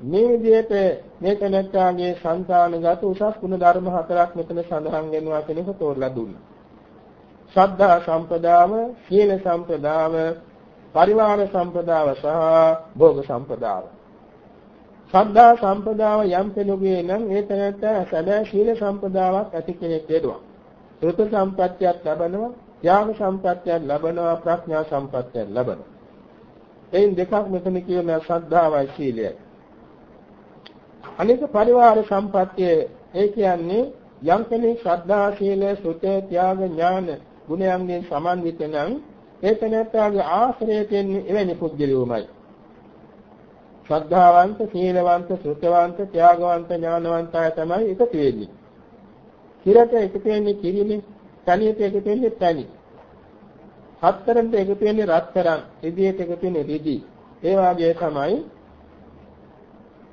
මේ විදිහට මේ තැනැත්තාගේ సంతානගත උසස් ගුණ ධර්ම හතරක් මෙතන සඳහන් වෙනවා කියන එක තෝරලා දුන්නා. ශ්‍රද්ධා සම්පදාව, සීල සම්පදාව, පරිවාර සම්පදාව සහ භෝග සම්පදාව. ශ්‍රද්ධා සම්පදාව යම් කෙනෙකුගේ නම් ඒ තැනැත්තා සදා සීල සම්පදාවක් ඇති කෙනෙක් වෙනවා. ඍත සම්පත්තියක් ලබනවා, ත්‍යාග සම්පත්තියක් ලබනවා, ප්‍රඥා සම්පත්තියක් ලබනවා. එයින් දෙකක් මෙතන කියන ශ්‍රද්ධාවයි සීලයයි. අනික පරිවාර සම්පත්තිය ඒ කියන්නේ යම් කෙනෙක් ශ්‍රද්ධා සීල සුත ත්‍යාග ඥාන ගුණයන්ගෙන් සමන්විත නම් ඒ තැනැත්තාගේ ආශ්‍රයයෙන් එවැනි පුද්ගලයෝමයි. ශ්‍රද්ධාවන්ත, සීලවන්ත, සෘතවන්ත, ත්‍යාගවන්ත, ඥානවන්ත අය තමයි එකතු වෙන්නේ. කිරට එකතු වෙන්නේ කිරිනේ, තනියට එකතු වෙන්නේ තනි. හතරෙන්ට එකතු වෙන්නේ රත්තරන්, රිදියට එකතු වෙන්නේ රිදි. ඒ වාගේ තමයි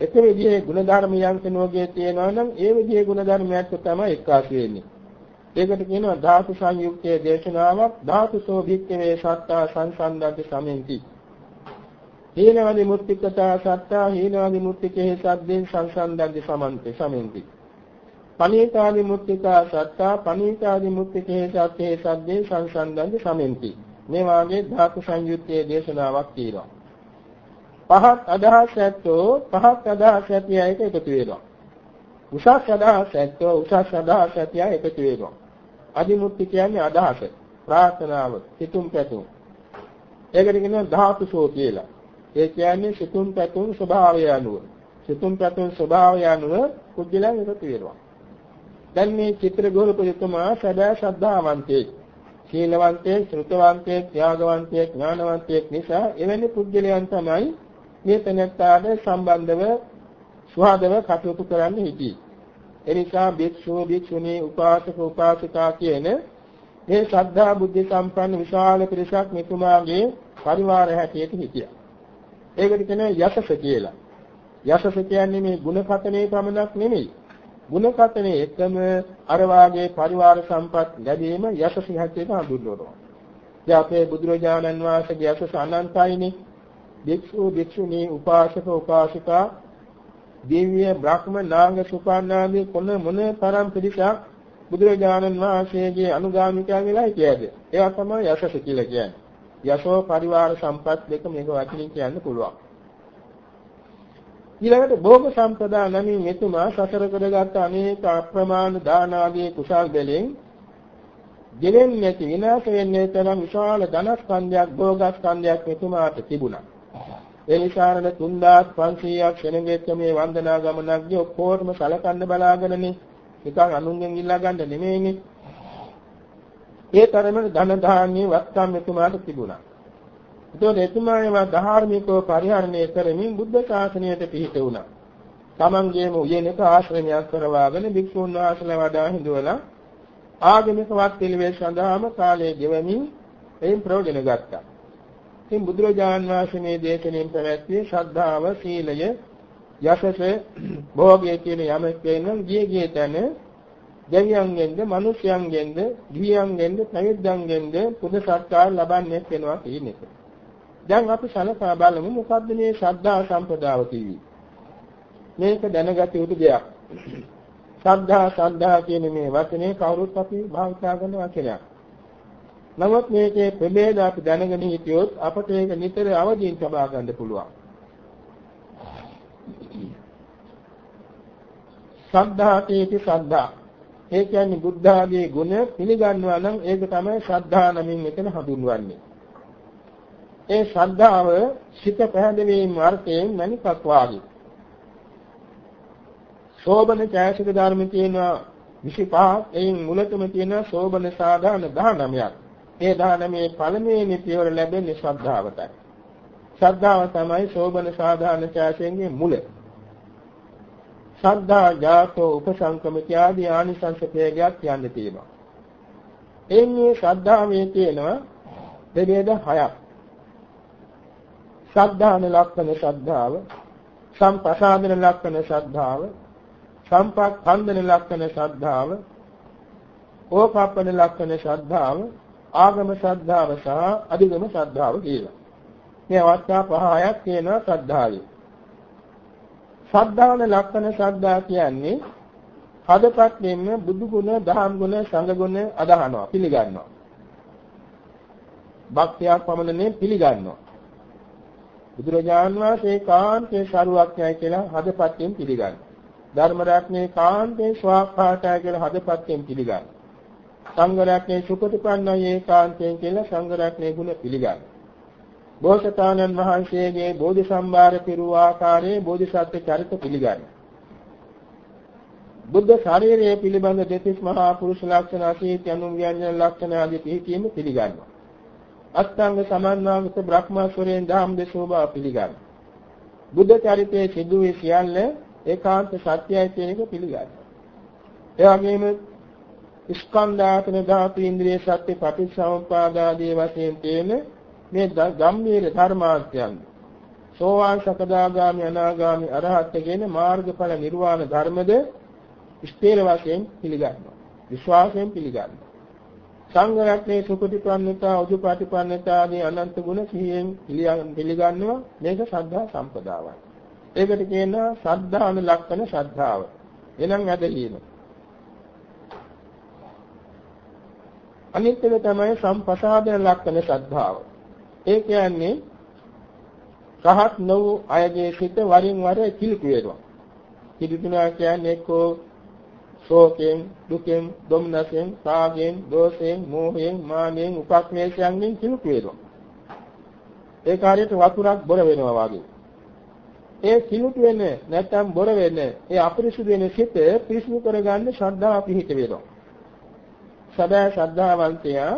එක විදිහේ ಗುಣධර්මයන් කෙනෝගේ තියෙනවා නම් ඒ විදිහේ ಗುಣධර්මයක් තමයි එක්කාසු වෙන්නේ. ඒකට කියනවා ධාතු සංයුක්තයේ දේශනාවක් ධාතුසෝ භික්ඛවේ සත්තා සංසන්දති සමෙන්ති. හීනවදි මුත්‍තිකතා සත්තා හීනවදි මුත්‍තිකේ සද්දෙන් සංසන්දති සමන්ති සමෙන්ති. පනීතාදි මුත්‍තිකා සත්තා පනීතාදි මුත්‍තිකේ සද්දේ සද්දෙන් සංසන්දති සමෙන්ති. මේ වාගේ ධාතු සංයුක්තයේ දේශනාවක් තියෙනවා. පහත් අදහස් ඇත්තෝ පහත් අදහස් ඇතිය එක එකතු වෙනවා. උසස් අදහස් ඇත්තෝ උසස් අදහස් ඇතිය එකතු වෙනවා. අදිමුක්ති කියන්නේ අදහස, ප්‍රාර්ථනාව, සිතුම් පැතුම්. ඒකට කියනවා ධාතුසෝ කියලා. ඒ කියන්නේ සිතුම් පැතුම් ස්වභාවය අනුව. සිතුම් පැතුම් ස්වභාවය අනුව කුජලයන් එකතු වෙනවා. දැන් මේ චිත්‍ර ගෝලපතිතුමා සදා ශ්‍රද්ධාවන්තයෙක්. සීලවන්තයෙක්, ශ්‍රුතවන්තයෙක්, ත්‍යාගවන්තයෙක්, ඥානවන්තයෙක් නිසා එවැනි පුද්ගලයන් තමයි මේ තැනැත්තාට සම්බන්ධව සුහදව කටයුතු කරන්න හිටියේ. එනිසා භික්ෂුව භික්ෂුණී උපාසක උපාසිකා කියන මේ ශ්‍රද්ධා බුද්ධ සම්පන්න විශාල පිරිසක් මෙතුමාගේ පරිවාර හැටියට හිටියා. ඒකට කියනවා යසස කියලා. යසස කියන්නේ මේ ಗುಣ කතනේ පමණක් නෙමෙයි. ಗುಣ කතනේ එකම අර වාගේ පරිවාර සම්පත් ලැබීම යසස හැටියට හඳුන්වනවා. දැන් අපේ බුදුරජාණන් වහන්සේගේ යසස අනන්තයිනේ. භික්ෂු භික්ෂුණී උපාසක උපාසිකා දිව්‍ය බ්‍රහ්ම නාග සුපානාදී කොන මොන තරම් පිළිසක් බුදුරජාණන් වහන්සේගේ අනුගාමිකයන් වෙලා හිටියද ඒවා තමයි යසස කියලා කියන්නේ. යසෝ පරිවාර සම්පත් දෙක මේක වචනින් කියන්න පුළුවන්. ඊළඟට භෝග සම්පදා නමින් මෙතුමා සසර කරගත් අනේක අප්‍රමාණ දාන ආදී කුසල් දෙලෙන් ගෙවෙන්නේ නැති විනාශ වෙන්නේ තරම් විශාල ධනස්කන්ධයක් භෝගස්කන්ධයක් මෙතුමාට තිබුණා. ඒ නිසාරණ 3500ක් ශෙනගෙච්ච මේ වන්දනා ගමනක් ගිය ඔක්කොටම සලකන්න බලාගෙනනේ නිකන් අනුන්ගෙන් ඉල්ලා ගන්න නෙමෙයිනේ. ඒ තරමට ධන දාන්නේ වත්කම් එතුමාට තිබුණා. ඒතකොට එතුමාම ධාර්මිකව පරිහරණය කරමින් බුද්ධ ශාසනයට පිහිට වුණා. තමන්ගේම උයනක ආශ්‍රමයක් කරවාගෙන භික්ෂුන් වහන්සේලා වඩා හිඳවලා ආගමික වත් පිළිවෙල සඳහාම කාලය ගෙවමින් එයින් ප්‍රයෝජන ගත්තා. ඉතින් බුදුරජාන් වහන්සේ මේ දේශනෙන් පැවැත්වුවේ ශ්‍රද්ධාව, සීලය, යසස භෝගයේ කියන යමෙක් වෙනනම් ගිය ගිය තැන දෙවියන්ගෙන්ද මිනිසයන්ගෙන්ද ගිහියන්ගෙන්ද පැවිද්දන්ගෙන්ද පුද සත්කාර ලබන්නේ වෙනවා කියන එක. දැන් අපි සලකා බලමු මොකද්ද මේ ශ්‍රද්ධා සම්පදාව කියන්නේ. මේක දැනගත යුතු දෙයක්. ශ්‍රද්ධා ශ්‍රද්ධා කියන මේ වචනේ කවුරුත් අපි භාවිතා කරන වචනයක්. නමුත් මේකේ ප්‍රභේද අපි දැනගෙන හිටියොත් අපට ඒක නිතර අවදීන් තබා ගන්න පුළුවන්. ශ්‍රද්ධාතේති ශ්‍රද්ධා. ඒ කියන්නේ බුද්ධ ආදී ගුණ පිළිගන්නවා නම් ඒක තමයි ශ්‍රද්ධා නමින් මෙතන හඳුන්වන්නේ. ඒ ශ්‍රද්ධාව සිත පැහැදවීම අර්ථයෙන් මනිකක් වාගේ. සෝබන ඡායසික ධර්ම තියෙනවා 25 එයින් මුලතම තියෙන සෝබන සාධාන 19ක්. ඒ 19 පළමුවෙනි පියවර ලැබෙන්නේ ශ්‍රද්ධාවටයි. ශ්‍රද්ධාව තමයි සෝබන සාධාන ඡායසිකගේ මුල. ශ්‍රද්ධා ජාතෝ උපසංකමිත ආදී ආනිසංස ප්‍රයෝගයක් කියන්න තියෙනවා. එන්නේ ශ්‍රද්ධාවේ තියෙනවා දෙබේද හයක්. ශ්‍රද්ධාන ලක්ෂණ ශ්‍රද්ධාව, සම්පසාදන ලක්ෂණ ශ්‍රද්ධාව, සම්පක්ඛන්දන ලක්ෂණ ශ්‍රද්ධාව, ඕපප්පන ලක්ෂණ ශ්‍රද්ධාව, ආගම ශ්‍රද්ධාව සහ අධිගම ශ්‍රද්ධාව කියලා. මේ අවස්ථා පහ හයක් තියෙනවා ශ්‍රද්ධාවේ. ශ්‍රද්ධාවන ලක්ෂණ ශ්‍රද්ධා කියන්නේ හදපත් වෙන්න බුදු ගුණ, දහම් ගුණ, සංඝ ගුණ අදහනවා, පිළිගන්නවා. භක්තියක් පමණනේ පිළිගන්නවා. බුදුරජාන් වහන්සේ කාන්තේ ශරුවක්ඥයි කියලා හදපත්යෙන් පිළිගන්නවා. ධර්ම රත්නේ කාන්තේ ස්වාක්ඛාතය කියලා හදපත්යෙන් පිළිගන්නවා. සංඝ රත්නේ සුපටිපන්නයි ඒකාන්තයෙන් කියලා සංඝ රත්නේ ගුණ පිළිගන්නවා. බෝසතාණන් වහන්සේගේ බෝධි සම්භාර පිරුව ආකාරයේ බෝධිසත්ව චරිත පිළිගන්න. බුද්ධ ශරීරයේ පිළිබඳ දෙතිස් මහා පුරුෂ ලක්ෂණ අසීත අනුව්‍යංජන ලක්ෂණ ආදී පිළිකීම පිළිගන්නවා. අෂ්ටාංග සමන්වාගත බ්‍රහ්මස්වරයෙන් දහම් දසෝබා පිළිගන්න. බුද්ධ චරිතයේ සිදුවේ සියල්ල ඒකාන්ත සත්‍යයි කියන එක පිළිගන්න. ඒ වගේම ස්කන්ධාතන ධාතු ඉන්ද්‍රිය සත්‍ය පටිච්චසමුප්පාදාදී වශයෙන් තියෙන මේ ගම්මීර ධර්මාර්ථයන්. සෝවාන් සකදාගාමි අනාගාමි අරහත් කියන මාර්ගඵල නිර්වාණ ධර්මද ස්ථේර වශයෙන් පිළිගන්නවා. විශ්වාසයෙන් පිළිගන්නවා. සංඝ රත්නේ සුපටිපන්නතා උජුපටිපන්නතා ආදී අනන්ත ගුණ සිහියෙන් පිළිගන්නවා. මේක ශ්‍රද්ධා සම්පදායයි ඒකට කියනවා ශ්‍රද්ධාන ලක්ෂණ ශ්‍රද්ධාව. එනම් ඇදහිීම අනිත් එක තමයි සම්පසාදන ලක්ෂණ ශ්‍රද්ධාව ඒ කියන්නේ රහත් නො වූ අයගේ සිත වරින් වර කිලිටු වෙනවා. කිලිටුනා කියන්නේ එක්කෝ ශෝකයෙන්, දුකෙන්, දුම්නසෙන්, රාගයෙන්, දෝෂයෙන්, මෝහයෙන්, මානෙන්, උපක්ලේශයන්ගෙන් කිලිටු වෙනවා. ඒ කාර්යයට වතුරක් බොර වෙනවා වගේ. ඒ කිලිටු වෙන්නේ නැත්නම් බොර වෙන්නේ ඒ අපරිසුදු වෙන සිත පිරිසිදු කරගන්න ශ්‍රද්ධාව පිහිට වෙනවා. සදා ශ්‍රද්ධාවන්තයා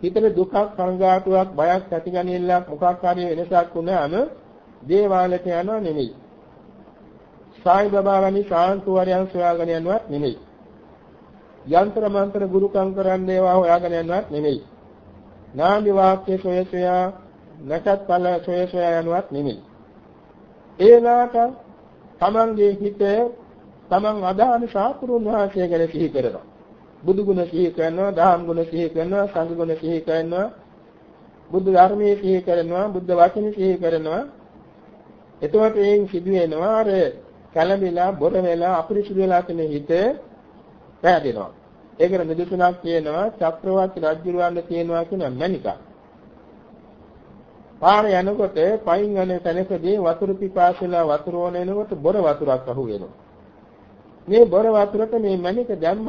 හිතේ දුකක් සංඝාතුවක් බයක් ඇතිගැනෙල්ලක් මොකක් හරි වෙනසක් වුණාම දේවාලයට යනවා නෙමෙයි. සායි බබා වැනි ශාන්තුවරයන් සොයාගෙන යනවත් නෙමෙයි. යන්ත්‍ර මන්ත්‍ර ගුරුකම් කරන්න ඒවා හොයාගෙන යනවත් නෙමෙයි. නාමි වාක්‍ය සොය සොයා නැකත් ඵල සොය සොයා යනවත් නෙමෙයි. ඒලාට තමන්ගේ හිතේ තමන් අදහන ශාස්ත්‍රුන් වහන්සේ ගැන සිහි කරනවා. බුදු ගුණ සිහි කරනවා, දහම් ගුණ සිහි කරනවා, සංඝ ගුණ සිහි කරනවා, බුද්ධ ධර්මයේ සිහි කරනවා, බුද්ධ වචනේ සිහි කරනවා. එතකොට එයින් සිදු වෙනවා අර කලබිලා, බොර වෙලා, අපිරිසුදු වෙලා තියෙන හිත පැහැදෙනවා. ඒකට නිදසුනක් කියනවා චක්‍රවර්ති රජුරවන්න තියෙනවා කියන මණිකක්. පාර යනකොට පයින් යන තැනකදී වතුර පිපාසලා වතුර ඕන එනකොට බොර වතුරක් අහු වෙනවා. මේ බොර වතුරට මේ මණික දැම්මම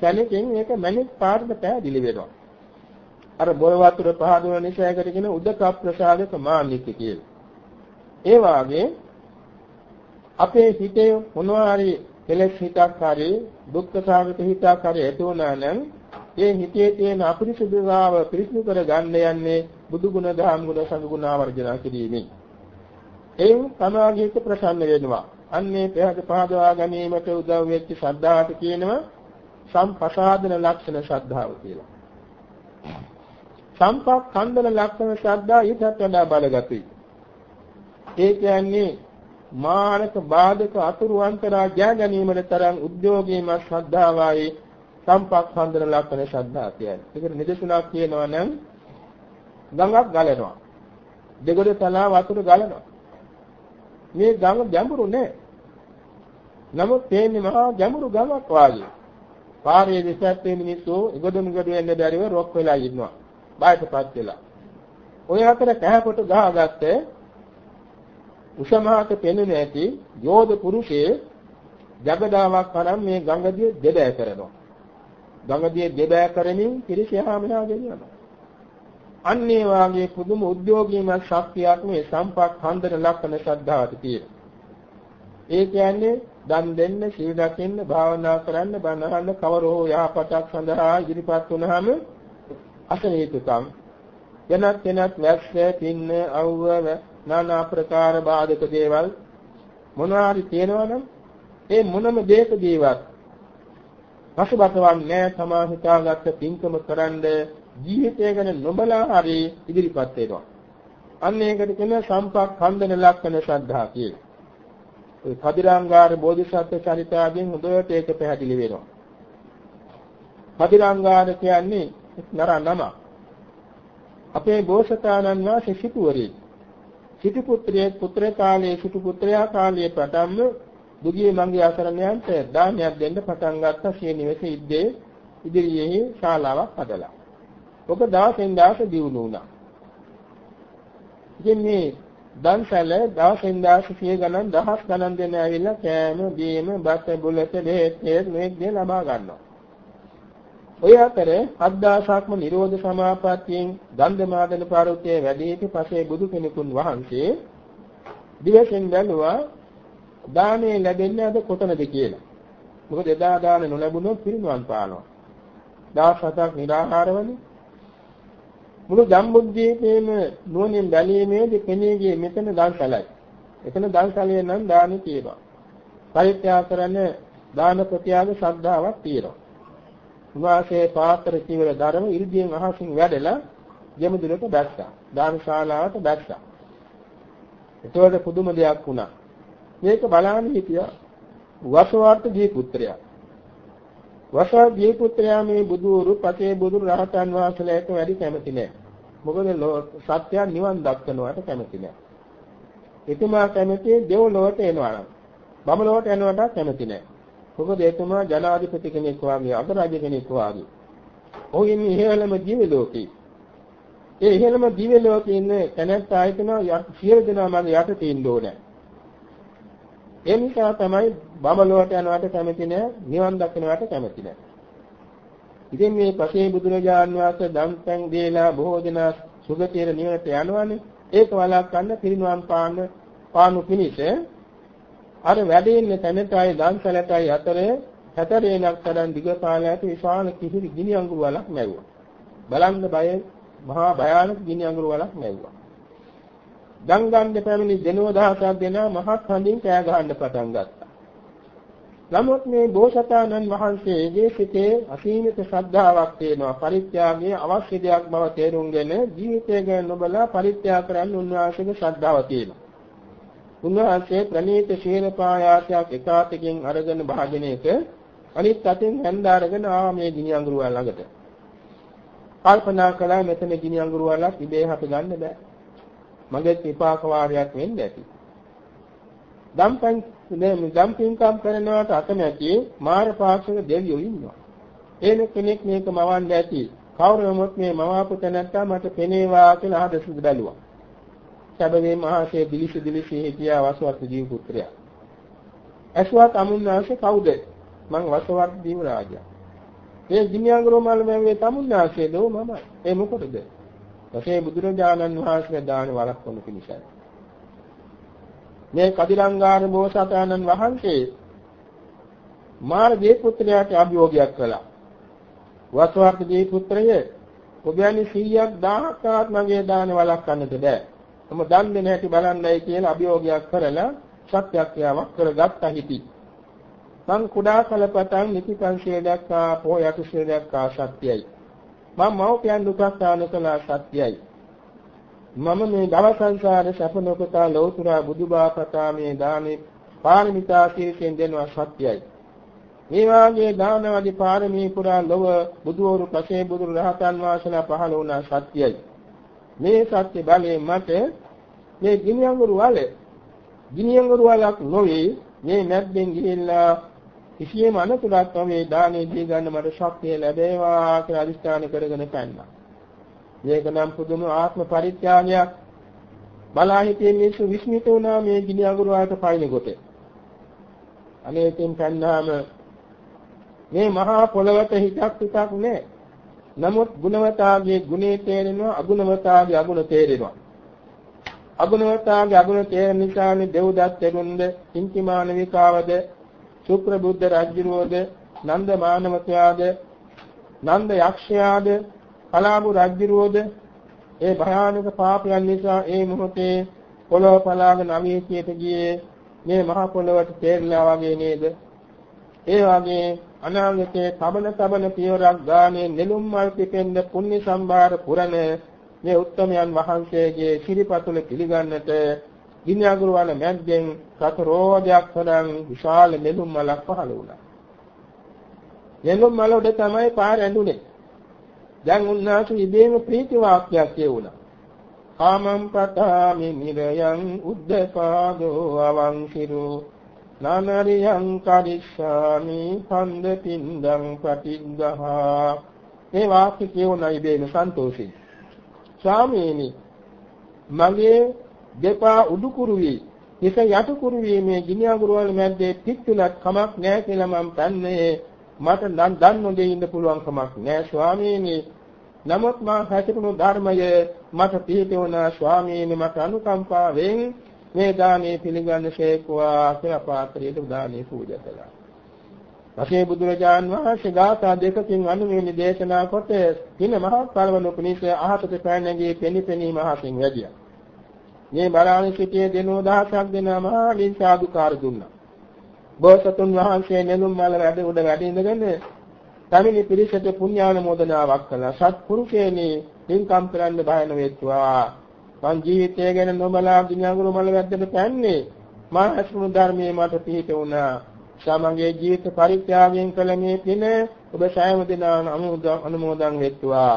ශනිකින් මේක මැණික් පාටට පැහැදිලි වෙනවා. අර බොර වතුර පහදවන නිසා කරගෙන උදක ප්‍රසාදක මානික කියලා. ඒ වාගේ අපේ හිතේ මොනවා හරි කෙලෙස් හිතක් හරි දුක්ඛ සාගත හිතක් හරි ඇති වුණා නම් ඒ හිතේ තියෙන අපරිසුදුතාව පිරිසිදු කර ගන්න යන්නේ බුදු ගුණ දහම් ගුණ සංඝ ගුණ ආවර්ජන කිරීමෙන්. එයින් සමාගයේ ප්‍රසන්න වෙනවා. අන්නේ පහද පහදවා ගැනීමට උදව් වෙච්ච ශ්‍රද්ධාවට කියනවා සම්පසාදන ලක්ෂණ ශ්‍රද්ධාව කියලා. සම්පක්ඛන්දන ලක්ෂණ ශ්‍රද්ධා ඊටත් වඩා බලගතුයි. ඒ කියන්නේ මානක බාධක අතුරු අන්තරා ජය ගැනීමට තරම් උද්‍යෝගීම ශ්‍රද්ධාවයි සම්පක්ඛන්දන ලක්ෂණ ශ්‍රද්ධා කියන්නේ. ඒකට නිදසුනක් කියනවා නම් ගඟක් ගලනවා. දෙගොඩ තලා වතුර ගලනවා. මේ ගඟ ගැඹුරු නෑ. නමුත් තේන්නේ මහා ගැඹුරු ගඟක් වාගේ. පාරේ දෙසත් මිනිස්සු ඉගොඩුම් ගොඩ වෙන්න බැරිව රොක් වෙලා ඉන්නවා. බයටපත් වෙලා. ඔය අතර කෑපොට ගහගත්තේ උෂමහාට පෙනෙන ඇති යෝධ පුරුෂයේ ජගදාවක් අරන් මේ ගංගදිය දෙබෑ කරනවා. ගංගදිය දෙබෑ කරමින් පිරිසියා මෙහා ගෙනියනවා. අන්න ඒ වාගේ පුදුම උද්‍යෝගීමත් ශක්තියක් මේ සම්පක් හන්දන ලක්ෂණ ශ්‍රද්ධාවට තියෙනවා. ඒ කියන්නේ දන් දෙන්න, සීල රැකෙන්න, භාවනා කරන්න, බණ අහන්න, කවර හෝ යහපතක් සඳහා ඉදිරිපත් වුණාම අසනීතුකම් වෙනත් වෙනත් වැස්ස, පින්න, අවුව, নানা ප්‍රකාර බාධක දේවල් මොනවා හරි තියෙනවනම් ඒ මොනම දෙයක දේවත් පසුබටවන්නේ තමා හිතාගත්ත පින්කම කරන්ද ජීවිතය ගැන නොබලා හරි ඉදිරිපත් වෙනවා. අන්න ඒකට කියන සම්පක් ඛණ්ඩන ලක්ෂණ ශ්‍රද්ධා කියලා. ඒ කදිරාංගාර බෝධිසත්ව චරිතයෙන් හොඳට ඒක පැහැදිලි වෙනවා. කදිරාංගාර කියන්නේ නර නම. අපේ බෝසතාණන් වහන්සේ සිටුවරේ. සිටු පුත්‍රයේ පුත්‍ර කාලයේ සිටු පුත්‍රයා කාලයේ පටන්ම දුගිය මංගේ අසරණයන්ට දානයක් දෙන්න පටන් ගත්තා සිය නිවසේ ඉද්දේ ඉදිරියේ ශාලාවක් හදලා. ඔබ දවසෙන් දවස දියුණු වුණා. ඉතින් මේ දන්සල දවසෙන් දවස සිය ගණන් දහස් ගණන් දෙන ඇවිල්ලා කෑම බීම බත් බුලත දෙහෙත් මේ දේ ලබා ගන්නවා. ඔය අතර 7000ක්ම නිරෝධ සමාපත්තියෙන් ගන්ධමාදන පාරුත්‍යයේ වැඩි සිටි පසේ බුදු කෙනෙකුන් වහන්සේ දිවසෙන් බැලුවා දානේ ලැබෙන්නේ අද කොතනද කියලා. මොකද එදා දාන නොලැබුණොත් පිරිනුවන් පානවා. දවස් හතක් නිරාහාරවලු මුළු ජම්බුද්දීපේම නුවණින් බැලීමේදී පෙනී ගියේ මෙතන දන්සලයි. එතන දන්සලේ නම් දානි තියෙනවා. පරිත්‍යාග කරන දාන ප්‍රත්‍යාග ශ්‍රද්ධාවක් තියෙනවා. උන්වහන්සේ පාත්‍ර චීවර ධර්ම ඉර්ධියෙන් අහසින් වැඩලා යමුදුලට බැස්සා. දානශාලාවට බැස්සා. එතකොට පුදුම දෙයක් වුණා. මේක බලන්න හිටියා වසවාර්ථ දී පුත්‍රයා. වසවාර්ථ දී පුත්‍රයා මේ බුදුරු පතේ බුදුරු රහතන් වහන්සේලාට වැඩි කැමති නෑ. මොකද සත්‍ය නිවන් දක්වනවට කැමති නෑ. එතුමා කැමති දෙව්ලොවට එනවා නම් බඹලොවට එනවට කැමති නෑ. මොකද එතුමා ජනාධිපති කෙනෙක් වාගේ අගරාජ කෙනෙක් වාගේ. ඔහු ඉන්නේ ඉහළම දිව්‍ය ලෝකේ. ඒ ඉහළම දිව්‍ය ලෝකේ ඉන්න තැනැත්ත ආයතන සියලු දෙනා මගේ යට තියෙන්න ඕනේ. ඒ නිසා තමයි බඹලොවට යනවට කැමති නෑ, නිවන් දකින්නවට කැමති නෑ. ඉතින් මේ පසේ බුදුරජාන් වහන්සේ දම්පැන් දීලා බොහෝ දෙනා සුගතියේ නිවනට යනවානේ. ඒක වළක්වන්න පිරිනුවම් පාන පානු පිණිස අර වැඩෙන්නේ තැනටයි දන්සලටයි අතරේ හතරේනක් තරම් දිග කාලයක විශාල කිහිරි ගිනි අඟුරු වලක් නැවුවා. බලන්න බය මහා භයානක ගිනි අඟුරු වලක් නැවුවා. ගංගන් දෙපැමිණි දෙනෝ දහසක් දෙනා මහත් හඳින් කෑ ගහන්න පටන් ගත්තා. නමුත් මේ බෝසතාණන් වහන්සේගේ සිතේ අසීමිත ශ්‍රද්ධාවක් තියෙනවා. පරිත්‍යාගයේ අවශ්‍ය දෙයක් බව තේරුම්ගෙන ජීවිතය ගැන නොබලා පරිත්‍යාග කරන්න උන්වහන්සේගේ ශ්‍රද්ධාව තියෙනවා. උන්වහන්සේ ප්‍රණීත ශීලපායාසයක් එකාතකින් අරගෙන භාජනයක අනිත් අතින් හැන්ද අරගෙන ආවා මේ ගිනි අඟුරු ළඟට. කල්පනා කළා මෙතන ගිනි අඟුරු වලක් ඉබේ හප ගන්න බෑ. මගේ විපාක වාරයක් වෙන්න ඇති. දම්පන් දම්පින්කම් කරනවට අකමැති මාර පාක්ෂික දෙවියෝ ඉන්නවා. එන කෙනෙක් මේක මවන්න ඇති. කවුරුමත් මේ මවාපු තැනත්තා මට පෙනේවා කියලා අහදසුද බැලුවා. සැබවේ මහසේ දිලිසි දිලිසි හිටියා වසවත් ජීව පුත්‍රයා. ඇස්වත් අමුන්නාසේ කවුද? මං වසවත් ජීව රාජා. මේ ගිනියංගරෝ මල් මැවේ තමුන්නාසේ දෝ මම. ඒ මොකටද? පසේ බුදුරජාණන් වහන්සේ දාන වළක්වනු පිණිසයි. මේ කදිරංගාර බෝසතාණන් වහන්සේ මාර දේ පුත්‍රයාට අභියෝගයක් කළා. වසවත් දේ පුත්‍රය ඔබයන්ි 100ක් 1000ක් මගේ දාන වළක්වන්නට බෑ. මම දන් දෙන හැටි බලන්නයි කියලා අභියෝගයක් කරලා සත්‍යක්‍රියාවක් කරගත්තා හිටි. මං කුඩා කලපතන් නිතිපන්සිය දක්වා පොය යටිසිය දක්වා සත්‍යයි. මම මව්පියන් දුක්ඛාන කළා සත්‍යයි. මම මේ දව සංසාරේ සැප නොකතා ලෞතුරා බුදුබා කතා මේ දානේ පාරමිතා කීර්තියෙන් දෙනවා සත්‍යයි. මේ වාගේ දානවදී පාරමී පුරා ලොව බුදුවරු පසේ බුදු රහතන් වහන්සේලා පහළ වුණා සත්‍යයි. මේ සත්‍ය බලයෙන් මට මේ ගිනි අඟුරු වල ගිනි අඟුරු වලක් නොවේ මේ නැද්දෙන් ගිහිල්ලා කිසියම් අනතුරක් නොවේ දානේ දී ගන්න මට ශක්තිය ලැබේවා කියලා අදිස්ථාන කරගෙන පැන්නා. මේක නම් පුදුම ආත්ම පරිත්‍යාගයක්. බලා හිටියේ මිනිස්සු විස්මිත වුණා මේ ගිනි අඟුරු වලට පයින්කොට. අනේකින් පැන්නාම මේ මහා පොළවට හිතක් හිතක් නෑ. නමුත් ගුණවතාගේ ගුණේ තේරෙනවා අගුණවතාගේ අගුණ තේරෙනවා. අගුණවතාගේ අගුණ තේරෙන නිසානේ දෙව්දත් තෙරුන්ද කිංකිමාන විකාවද සුප්‍රබුද්ධ රජුරෝද නන්ද මානවකයාද නන්ද යක්ෂයාද කලාබු රජුරෝද ඒ භයානක පාපයන් නිසා ඒ මොහොතේ පොළොව පලාගෙන අවිහිතියට ගියේ මේ මහ පොළොවට තේරලා වගේ නේද? ඒ වගේ අනාගතයේ තබන තබන පියවරක් ගානේ නෙළුම් මල් පිපෙන්න පුණ්‍ය සම්භාර පුරණ මේ උත්තමයන් වහන්සේගේ ශිරිපතුල පිළිගන්නට ගිනි අඟුරු වල මැද්දෙන් සතරෝදයක් තරම් විශාල නෙළුම් මලක් පහළ වුණා. නෙළුම් මල උඩ තමයි පාර ඇඳුනේ. දැන් උන්වහන්සේ ඉබේම ප්‍රීති වාක්‍යයක් කියුණා. කාමං පතාමි නිරයන් උද්දපාදෝ අවංකිරෝ නානරියං කරිස්සාමි ඡන්ද පින්දං පටිග්ගහා මේ වාක්‍ය කියුණා ඉබේම සන්තෝෂී ස්වාමීනි මගේ දෙපා උඩුකුරු වී හිස යටකුරු වී මේ ගිනි අඟුරු වල මැද්දේ පිටුලක් කමක් නැහැ කියලා මම දන්නේ මට නම් දන් නොදෙ ඉන්න පුළුවන් කමක් නැහැ ස්වාමීනි නමුත් මා හැසිරුණු ධර්මය මට පිළිපෙවුණා ස්වාමීනි මට අනුකම්පාවෙන් මේ දානේ පිළිගන්නසේකවා කියලා පාත්‍රයට දානේ පූජා කළා. පසේ බුදුරජාන් වහන්සේ ගාථා දෙකකින් අනුමෙනි දේශනා කොට කින මහත් පරවණු පිණිස අහතට පෑනගේ පෙනි පෙනී මහසින් වැඩියා. මේ බලාගෙන සිටියේ දෙනෝ දහසක් දෙනා මහා ලින්සාදුකාර දුන්නා. බෝසතුන් වහන්සේ නෙළුම් මල වැඩ උඩ වැඩ ඉඳගෙන තමනි පිරිසට පුණ්‍යානුමෝදනාවක් කළා. සත්පුරුෂයනි පින්කම් කරන්න බය නොවේත්වා. මං ජීවිතය ගැන නොබලා දිනගුරු මල වැද්දට පැන්නේ. මා අසුණු ධර්මයේ මට පිහිට වුණා. සමගයේ ජීවිත පරිත්‍යාගයෙන් කළ මේ පින ඔබ සෑම දිනම අනුමෝදන් වෙත්වා.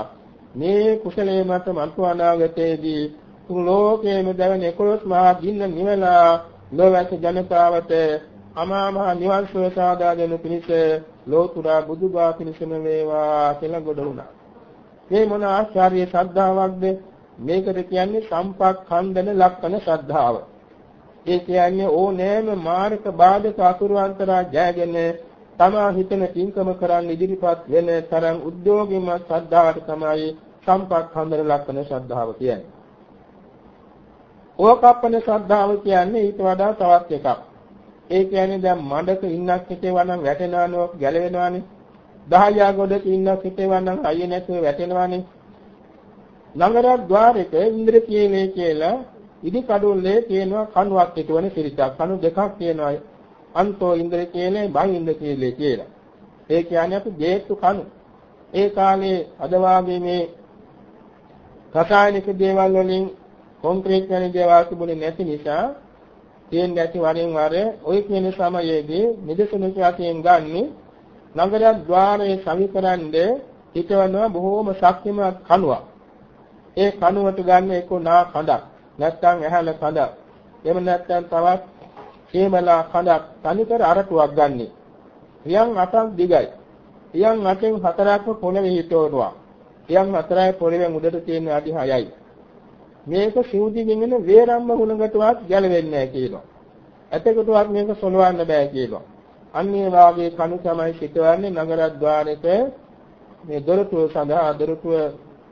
මේ කුසලයේ මත මතු අනාගතයේදී තුන් ලෝකයේම දැවෙන 11 මහා ගින්න නිවලා ලෝවැස ජනතාවට අමා මහ නිවන් සුව සාදා දෙනු පිණිස ලෝතුරා බුදුබා පිණිසම වේවා කියලා ගොඩ වුණා. මේ මොන ආශ්චර්ය ශ්‍රද්ධාවක්ද? මේකට කියන්නේ සම්පක්ඛන්දන ලක්ෂණ ශ්‍රද්ධාව. ඒ කියන්නේ ඕනෑම මාර්ග බාධක අතුරුන්තරා ජයගෙන තමා හිතන තින්කම කරන්න ඉදිරිපත් වෙන තරම් උද්‍යෝගීමත් ශ්‍රද්ධාවට තමයි සම්පක්ඛන්දන ලක්ෂණ ශ්‍රද්ධාව කියන්නේ. ඕකප්පන ශ්‍රද්ධාව කියන්නේ ඊට වඩා තවත් එකක්. ඒ කියන්නේ දැන් මඩක ඉන්නක් හිටේවා නම් වැටෙනවනෝ ගැලවෙනවනේ. දහයා ගොඩක ඉන්නක් හිටේවා නම් අයිය නැතුව වැටෙනවනේ. නගර ద్వාරයක ඉන්ද්‍රකීලේ කියලා ඉදි කඩොල්ලේ තියෙනවා කණුවක් හිටවන සිරිතක්. කණු දෙකක් තියෙනවා. අන්තෝ ඉන්ද්‍රකීලේ බං ඉන්ද්‍රකීලේ කියලා. ඒ කියන්නේ අපි ජේතු කණු. ඒ කාලේ අද වාගේ මේ රසායනික දේවල් වලින් කොන්ක්‍රීට් වැනි දේවල් තිබුණේ නැති නිසා තේන් නැති වරින් වර ওই කියන සමයේදී නිදසුනක වශයෙන් ගන්නේ නගර ద్వාරයේ සමීපරන්නේ හිටවන බොහෝම ශක්තිමත් කණුවක්. ඒ කණුවට ගන්න එක නා කඳක් නැත්නම් ඇහැල කඳක්. එහෙම නැත්නම් තවත් හේමලා කඳක් තනිකර අරටුවක් ගන්නෙ. රියන් අටක් දිගයි. රියන් අටෙන් හතරක්ම පොළවේ හිටවනවා. රියන් හතරයි පොළවෙන් උඩට තියෙන අඩි 6යි. මේක සිවුදිගෙන් එන වේරම්ම ගුණකටවත් ගැලවෙන්නේ නැහැ කියනවා. ඇතකටවත් මේක සොලවන්න බෑ කියනවා. අන්න ඒ වාගේ කණු තමයි සිටවන්නේ නගරද්්වාරෙක මේ දොරටුව සඳහා දොරටුව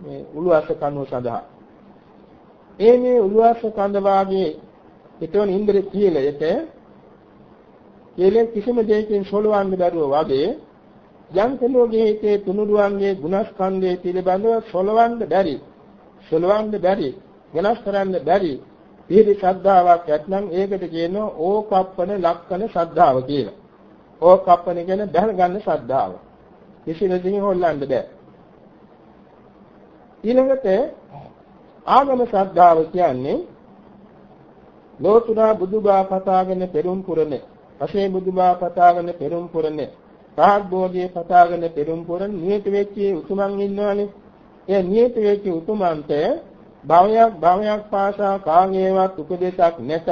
මේ උළුස්ස කණුව සඳහා. ඒ මේ උළුස්ස කඳ වාගේ පිටවන ඉන්ද්‍ර කීලයට කීලෙ කිසිම දෙයකින් සොලවන්න බැරුව වගේ යම් කෙනෙකුගේ හිතේ තුනුරුවන්ගේ ගුණස්කන්ධය පිළිබඳව සොලවන්න බැරි සොලවන්න බැරි වෙනස් කරන්න බැරි පිහිටි ශ්‍රද්ධාවක් ඇත්නම් ඒකට කියනවා ඕකප්පන ලක්කන ශ්‍රද්ධාව කියලා. ඕකප්පන කියන්නේ බැහැ ගන්න ශ්‍රද්ධාව. කිසි දෙයකින් හොල්ලන්න බෑ. ඊළඟට ආගම ශ්‍රද්ධාව කියන්නේ ලෝතුරා බුදුබා පතාගෙන පෙරම් පුරන, පසේ බුදුබා පතාගෙන පෙරම් පුරන, රහත් බෝධිය පතාගෙන පෙරම් පුරන නියත වෙච්ච උතුමන් ඉන්නවනේ. ඒ නියත වෙච්ච උතුමන්ට භවයක් භවයක් පාසා කාගේවත් උපදේශක් නැතත්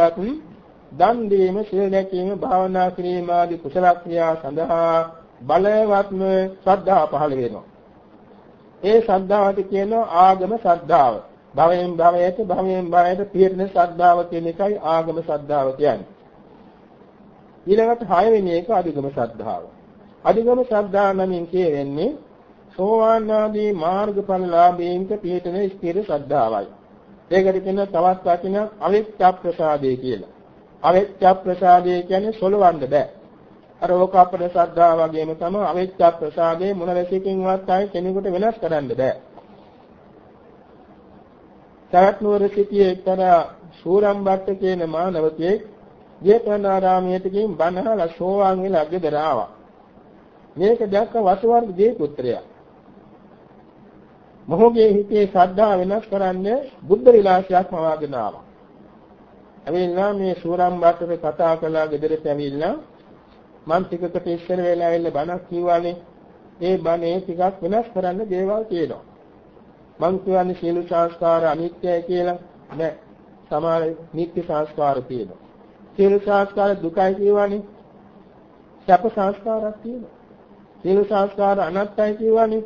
දන් දීම, සීල රැකීම, භාවනා කිරීම ආදී කුසල ක්‍රියා සඳහා බලවත්ම ශ්‍රද්ධාව පහළ වෙනවා. ඒ ශ්‍රද්ධාවට කියනවා ආගම ශ්‍රද්ධාව. භවයෙන් භවයට භවයෙන් භවයට පිරින ශ්‍රද්ධාව කියන එකයි ආගම ශ්‍රද්ධාව කියන්නේ. ඊළඟට හයවෙනි එක අධිගම ශ්‍රද්ධාව. අධිගම ශ්‍රද්ධාව නමින් කියවෙන්නේ සෝවාන් ආදී මාර්ගඵලලාභීන්ට පිහිටන ස්ථිර ශ්‍රද්ධාවයි. ඒකට කියන තවත් වචනයක් අවිච්ඡ ප්‍රසාදේ කියලා. අවිච්ඡ ප්‍රසාදේ කියන්නේ සොලවන්න බෑ. අර ඕකාපද ශ්‍රද්ධාව වගේම තමයි අවිච්ඡ ප්‍රසාදේ මොන ලෙසකින්වත් ආයේ කෙනෙකුට වෙනස් කරන්න බෑ. සරත් නුවර සිටියේ එක්තරා සූරම්බට්ට කියන මානවකෙක් ජේතවනාරාමයට ගිහින් බණහලා සෝවාන් වෙලා ගෙදර ආවා. මේක දැක්ක වසුවර්ග දේ පුත්‍රයා. මොහුගේ හිතේ ශ්‍රද්ධාව වෙනස් කරන්නේ බුද්ධ විලාසයක් මවාගෙන ආවා. ඇවිල්ලා මේ සූරම්බට්ටට කතා කළා ගෙදරට ඇවිල්ලා මම ටිකකට ඉස්සර වෙලා ඇවිල්ලා බණක් කිව්වානේ. ඒ බණේ ටිකක් වෙනස් කරන්න දේවල් තියෙනවා. මං කියන්නේ සියලු සංස්කාර අනිත්‍යයි කියලා නෑ. සමහර නිත්‍ය සංස්කාර තියෙනවා. සියලු සංස්කාර දුකයි කියවනේ. සැප සංස්කාරක් තියෙනවා. සියලු සංස්කාර අනත්තයි කියවනේ.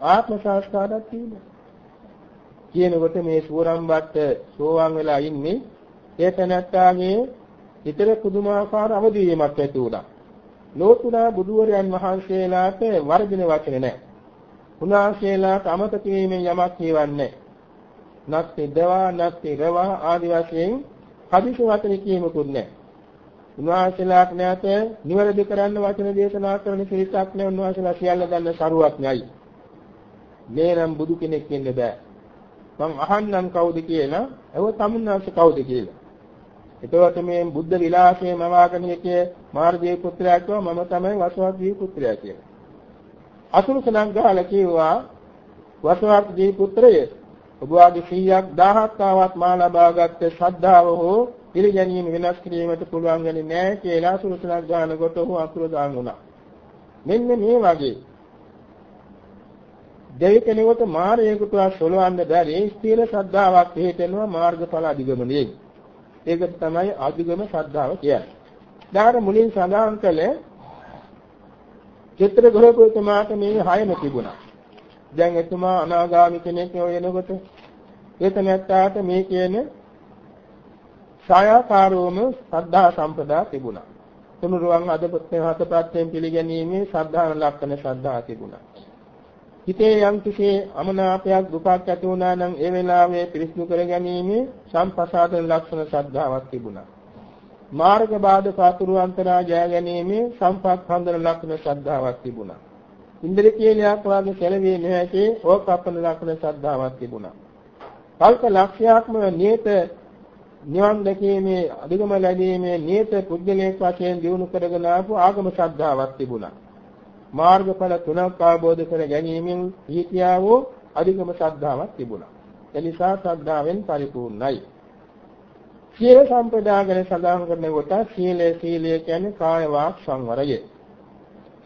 ආත්ම සංස්කාරක් තියෙනවා. කියනකොට මේ සූරම්බත් සෝවාන් වෙලා ඉන්නේ ඒ තැනැත්තාගේ හිතේ පුදුමාකාර අවදීවීමක් ඇති වුණා. ලෝතුරා බුදුවරයන් වහන්සේලාට වර්ධින වචන නැහැ. උන්වහන්සේලාට අමතක වීමෙන් යමක් කියවන්නේ නැත්ති දවා නැත්ති රවා ආදි වශයෙන් හදිසි වචන කියමුකුත් නැහැ. උන්වහන්සේලාට නැත නිවැරදි කරන්න වචන දේශනා කරන සිරිතක් නැහැ උන්වහන්සේලා සියල්ල දන්න සරුවක් නැයි. මේ නම් බුදු කෙනෙක් වෙන්න බෑ. මං අහන්නම් කවුද කියලා, එව තමුන්නාංශ කවුද කියලා. එතකොට මේ බුද්ධ විලාසයේ මවාගෙන හිටියේ මාර්ගයේ පුත්‍රයා කිව්වා මම තමයි වසවත්ගේ පුත්‍රයා කියලා. අසුරුසනක් ගහලා කිව්වා වසවත්ගේ පුත්‍රය ඔබ වාගේ 100ක් 1000ක් ආවත් මා ලබාගත් ශ්‍රද්ධාව හෝ පිළිගැනීම වෙනස් කිරීමට පුළුවන් වෙන්නේ නැහැ කියලා අසුරුසනක් ගන්නකොට ඔහු අසුර දාන් වුණා. මෙන්න මේ වගේ දෙවි කෙනෙකුට මාර්ගයකට සොලවන්න බැරි ස්ථීර ශ්‍රද්ධාවක් හේතෙනවා මාර්ගඵල අධිගමනයේ. ඒකට තමයි අධිගම ශ්‍රද්ධාව කියන්නේ. ඊට මුලින් සඳහන් කළේ චිත්‍ර ගෘහපතිතුමාට මේ හයම තිබුණා. දැන් එතුමා අනාගාමී කෙනෙක් වෙනකොට ඒතනත්තාට මේ කියන ඡායාකාරෝම සද්ධා සම්පදා තිබුණා. තුනුරුවන් අද හත ප්‍රත්‍යයෙන් පිළිගැනීමේ ශ්‍රද්ධාන ලක්ෂණ ශ්‍රද්ධා තිබුණා. හිතේ යම් කිසි අමනාපයක් දුකක් ඇති වුණා නම් ඒ වෙලාවේ පිරිසිදු කර ගැනීම සම්පසාදන ලක්ෂණ ශ්‍රද්ධාවක් තිබුණා. මාර්ග බාධක අතුරු අන්තරා ජය ගැනීමේ සම්පත් හඳන ලක්ෂණ ශ්‍රද්ධාවක් තිබුණා. ඉන්ද්‍රිය කේලයක් වාගේ සැලවියේ නැහැටි ඕකප්පන ලක්ෂණ ශ්‍රද්ධාවක් තිබුණා. කල්ප ලක්ෂයක්ම නියත නිවන් දැකීමේ අධිගම ලැබීමේ නියත පුද්ගලයෙක් වශයෙන් දිනු කරගෙන ආපු ආගම ශ්‍රද්ධාවක් තිබුණා. මාර්ගඵල තුනක් අවබෝධ කර ගැනීමෙන් ඊතියා වූ අධිගම ශ්‍රද්ධාවක් තිබුණා. එනිසා ශ්‍රද්ධාවෙන් පරිපූර්ණයි. සීල සම්පදා ගැන සඳහන් කරන කොට සීලය සීලය කියන්නේ කාය වාක් සංවරය.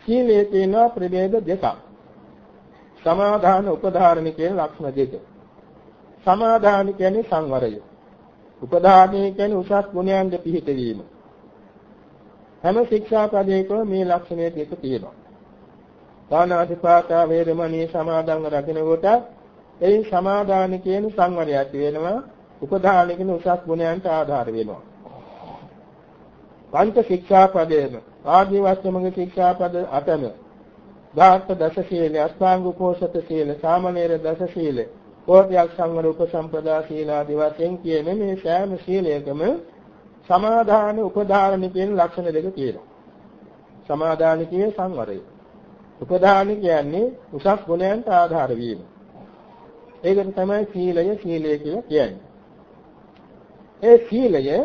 සීලයේ තියෙන ප්‍රභේද දෙකක්. සමාදාන උපධාරණ කියන ලක්ෂණ දෙක. සමාදාන කියන්නේ සංවරය. උපධාරණය කියන්නේ උසස් ගුණයන්ද පිහිටවීම. හැම ශික්ෂාපදයකම මේ ලක්ෂණය දෙක තියෙනවා. දානාතිපාතා වේරමණී සමාදන්ව රකින්න කොට එයින් සමාදාන කියන සංවරය ඇති වෙනවා. උපදාන කියන උසස් ගුණයන්ට ආධාර වෙනවා. පංච ශික්ෂාපදේම ආදී වස්තුමගේ ශික්ෂාපද අටම ධාර්ත දස සීල අස්ථාංග උපෝසත සීල සාමනීර දස සීල කෝටියක් සංවර උපසම්පදා සීල ආදී වශයෙන් කියන මේ සෑම සීලයකම සමාදාන උපදාන කියන ලක්ෂණ දෙක තියෙනවා. සමාදාන කියන්නේ සංවරය. උපදාන කියන්නේ උසස් ගුණයන්ට ආධාර වීම. ඒකට තමයි සීලය සීලය කියලා කියන්නේ. ඒ සීලය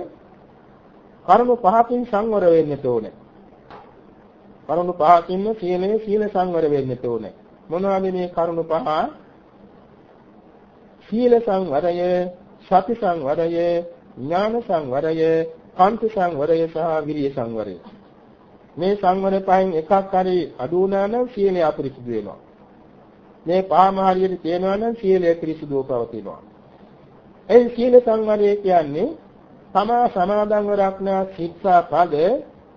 කරුණු පහකින් සංවර වෙන්න ඕනේ. කරුණු පහකින් සීලය සීල සංවර වෙන්න ඕනේ. මොනවද මේ කරුණු පහ? සීල සංවරය, සති සංවරය, ඥාන සංවරය, කාන්ත සංවරය සහ විරිය සංවරය. මේ සංවර පහෙන් එකක් හරි අඩු වුණා නම් සීලය අපිරිසුදු වෙනවා. මේ පහම හරියට තියෙනවා නම් සීලය පිරිසුදුව පවතිනවා. ඒ සීල සංවරය කියන්නේ තමා සමාදන්ව රක්නා ශික්ෂා පද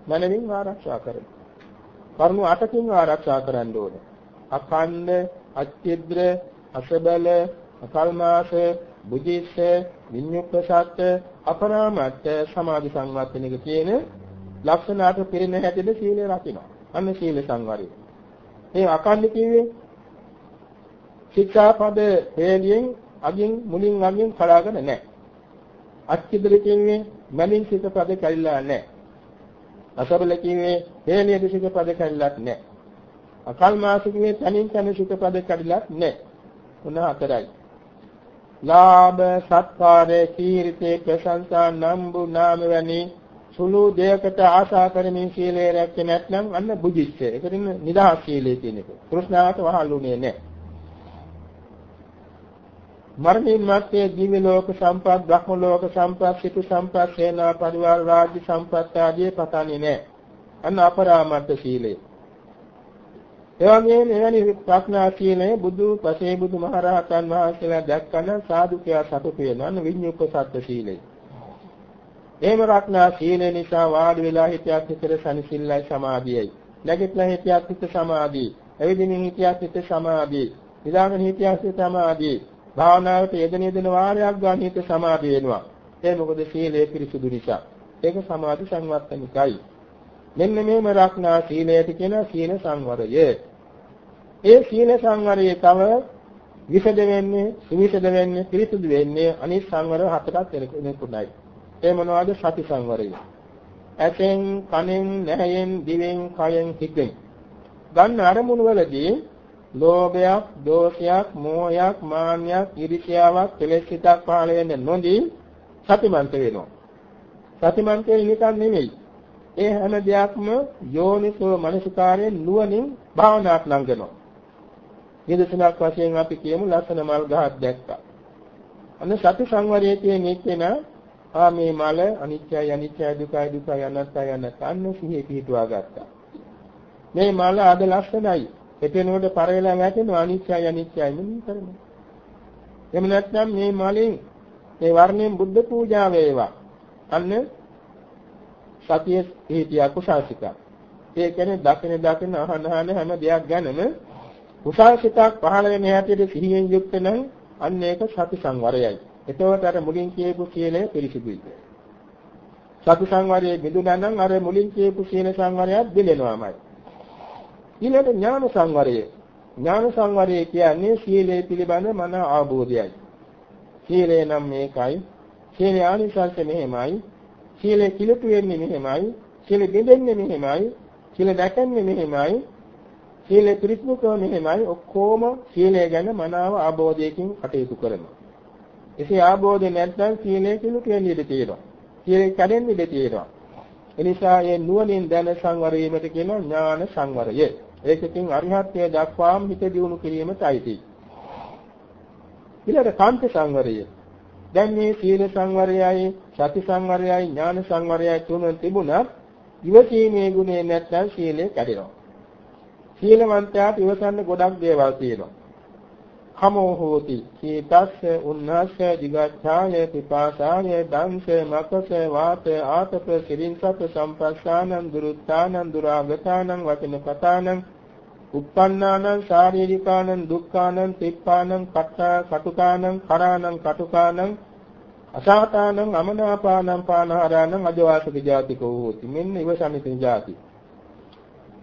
මනමින් ආරක්ෂා කරන. කරුණු අටකින් ආරක්ෂා කරන්න ඕනේ. අඛණ්ඩ, අච්චිද්‍ර, අසබල, අකල්මාස, බුද්ධිස්ස, විඤ්ඤුක්ඛසත්, අපරාමත්ත, සමාධි සංවත්තනික කියන ලක්ෂණ අට පිරින හැටිද සීලය රකින්න. අන්න සීල සංවරය. මේ අඛණ්ඩ කිව්වේ ශික්ෂාපද හේලියෙන් අගින් මුලින් අගින් කඩාගෙන නැහැ. අච්චිද්‍ර කිව්වේ මනින් ශික්ෂාපද කැඩිලා නැහැ. අසබල කිව්වේ හේලිය ශික්ෂාපද කැඩිලත් නැහැ. අකල්මාසිකේ තනින් තන ශික්ෂාපද කැඩිලත් නැහැ. උන හතරයි. ලාභ සත්කාර කීර්ති ප්‍රශංසා නම්බු නාම වැනි සුළු දෙයකට ආශා කරමින් සීලය රැක්කේ නැත්නම් අන්න බුද්ධිච්ච. ඒකෙන් නිදහස් සීලය කියන එක. කෘෂ්ණාවට වහල්ුනේ නැහැ. මරණින් මත්තේ දිව්‍ය ලෝක සම්පත්, බ්‍රහ්ම ලෝක සම්පත්, සිතු සම්පත්, සේනා පරිවාර රාජ්‍ය සම්පත් ආදී පතන්නේ නැහැ. අන්න අපරාමර්ථ සීලය. එවැගේම එවැනි ප්‍රඥා සීලය බුදු පසේ බුදු මහරහතන් වහන්සේලා දැක්කන සාදුකයා සතුටු වෙනවා විඤ්ඤුක්ක සත්‍ය සීලය. එහෙම රක්නා සීලය නිසා වාඩි වෙලා හිතයක් හිතේ සනිසිල්ලයි සමාධියයි. නැගිටලා හිතයක් හිත සමාධිය. එවිදිනින් හිතයක් හිත සමාධිය. නිදාගෙන හිතයක් හිත සමාධිය. භාවනාවට යෙදෙන යෙදෙන වාරයක් ගන්න හිත සමාධිය වෙනවා. ඒ මොකද සීලය පිරිසුදු නිසා. ඒක සමාධි සංවත්තනිකයි. මෙන්න මේම රක්නා සීලයට කියන සීල සංවරය. ඒ සීල සංවරයේ තව විසද වෙන්නේ, සුවිසද වෙන්නේ, පිරිසුදු වෙන්නේ අනිත් සංවර හතරක් වෙනකුණයි. ඒ මොනවද? සති සංවරය. ඇසෙන්, කනෙන්, නැහැයෙන්, දිවෙන්, කයෙන්, හිතෙන් ගන්න අරමුණු වලදී ලෝභයක්, දෝෂයක්, මෝහයක්, මාන්නයක්, ඊර්ෂ්‍යාවක්, කෙලෙස් හිතක් පහළ වෙන්නේ නොදී සතිමන්ත වෙනවා. සතිමන්ත වෙන්නේ නෙමෙයි. ඒ හැම දෙයක්ම යෝනිසෝ මනසිකාරයෙන් නුවණින් භාවනාවක් නංගනවා. නිදර්ශනයක් වශයෙන් අපි කියමු ලස්සන මල් ගහක් දැක්කා. අන්න සති සංවරයේ තියෙන එකේන ආ මේ මල අනිත්‍යයි අනිත්‍යයි දුකයි දුකයි අනත්තයි අනත්ත අන්න සිහිය පිහිටුවා ගත්තා. මේ මල අද ලස්සනයි. එතනොට පරවලා වැටෙනවා අනිත්‍යයි අනිත්‍යයි නෙමෙයි කරන්නේ. එහෙම නැත්නම් මේ මලින් මේ වර්ණයෙන් බුද්ධ පූජා වේවා. අන්න සතිය පිහිටියා කුසාසිකක්. ඒ කියන්නේ දකින දකින අහන අහන හැම දෙයක් ගැනම කුසාසිතක් පහළ වෙන හැටියට සිහියෙන් යුක්ත නම් අන්න ඒක සති සංවරයයි. එතකොට අර මුලින් කියපු සීලය පිරිසිදුයි. සති සංවරයේ බිඳුනා නම් අර මුලින් කියපු සීල සංවරයත් බිඳෙනවාමයි. ඊළඟ ඥාන සංවරය. ඥාන සංවරය කියන්නේ සීලය පිළිබඳ මන අවබෝධයයි. සීලය නම් මේකයි. සීලේ ආනිසංස මෙහෙමයි. සීලය කිලුට වෙන්නේ මෙහෙමයි. සීල බිඳෙන්නේ මෙහෙමයි. සීල දැකන්නේ මෙහෙමයි. සීලය පිරිසුදුකම මෙහෙමයි. ඔක්කොම සීලය ගැන මනාව අවබෝධයකින් කටයුතු කරනවා. එසේ ආબોධය නැත්නම් සීලය කිලු කියන්නේ ඉඳී තියෙනවා. සීලය කැඩෙන්නේ ඉඳී තියෙනවා. එනිසා මේ නුවණින් දැන සංවර වීමට කියන ඥාන සංවරය. ඒකකින් අරිහත්ත්වයට දක්වාම හිත දියුණු කිරීමට අයිති. ඊළඟ කාන්ත සංවරය. දැන් මේ සීල සංවරයයි, සති සංවරයයි, ඥාන සංවරයයි තුන තිබුණත් ඉවසීමේ ගුණය නැත්නම් සීලය කැඩෙනවා. සීලවන්තයාට ඉවසන්න ගොඩක් දේවල් තියෙනවා. කමෝ හෝති. සීතස්ස උන්නස්ස දිගච්ඡාය පිපාසාය දංශ මකස වාත ආතප සිරින්සප සම්පස්සානං දුරුත්තානං දුරාගතානං වචන කතානං උප්පන්නානං ශාරීරිකානං දුක්ඛානං තිප්පානං කට්ඨා කටුකානං කරානං කටුකානං අසහතානං අමනාපානං පානහරානං අජවාසක ජාතිකෝ හෝති මෙන්න ඉවසමිතින් ජාති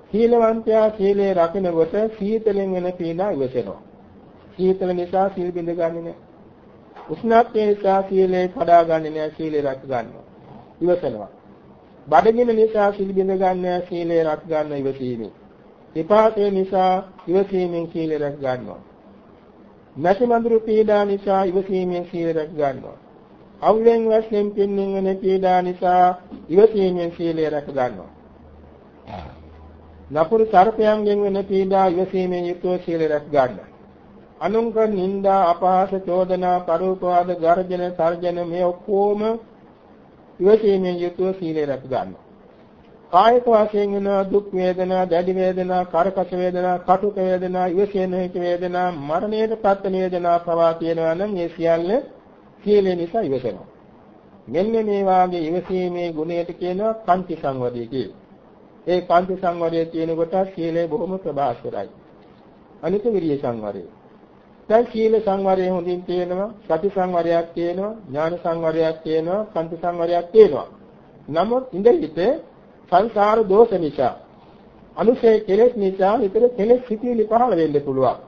සීලවන්තයා සීලේ රකින්න කොට සීතලෙන් වෙන පීඩා ඉවසෙනවා. සීතල නිසා සීල් බිඳගන්නේ නැහැ. උෂ්ණත්වය නිසා සීලේ කඩාගන්නේ නැහැ සීලේ රැක ගන්නවා. ඉවසනවා. බඩගින්න නිසා සීල් බිඳගන්නේ නැහැ සීලේ රැක ගන්න ඉවසීමෙන්. විපාකේ නිසා ඉවසීමෙන් සීලේ රැක ගන්නවා. නැති මඳුරු පීඩා නිසා ඉවසීමෙන් සීලේ රැක ගන්නවා. අවුලෙන් වශයෙන් පින්නින් වෙන පීඩා නිසා ඉවසීමෙන් සීලය රැක ගන්නවා. නපුරු සර්පයන්ගෙන් වෙන පීඩා ඉවසීමෙන් යුතුව සීලය රැක ගන්නවා. අනුංක නිന്ദා අපහාස චෝදනා පරෝපවාද ගර්ජන තර්ජන මේ ඔක්කොම ඉවසීමෙන් යුතුව සීලය රැක ගන්නවා. කායික වශයෙන් වෙන දුක් වේදනා, දැඩි වේදනා, කරකස වේදනා, කටුක වේදනා, ඉවසෙන හැකි වේදනා, මරණයට පත් වේදනා පවා තියෙනවා නම් මේ සියල්ල සීලය නිසා ඉවසනවා. මෙන්න මේ වාගේ ඉවසීමේ ගුණයට කියනවා පංච සංවරය කියලා. ඒ පංච සංවරය තියෙන කොට සීලය බොහොම ප්‍රබාස්වරයි. අනිත විරිය සංවරය. දැන් සීල සංවරය හොඳින් තියෙනවා, සති සංවරයක් තියෙනවා, ඥාන සංවරයක් තියෙනවා, පංච සංවරයක් තියෙනවා. නමුත් ඉඳිට සංසාර දෝෂ නිසා අනුශේ කෙලෙස් නිසා විතර කෙලෙස් සිටිලි පහළ වෙන්න පුළුවන්.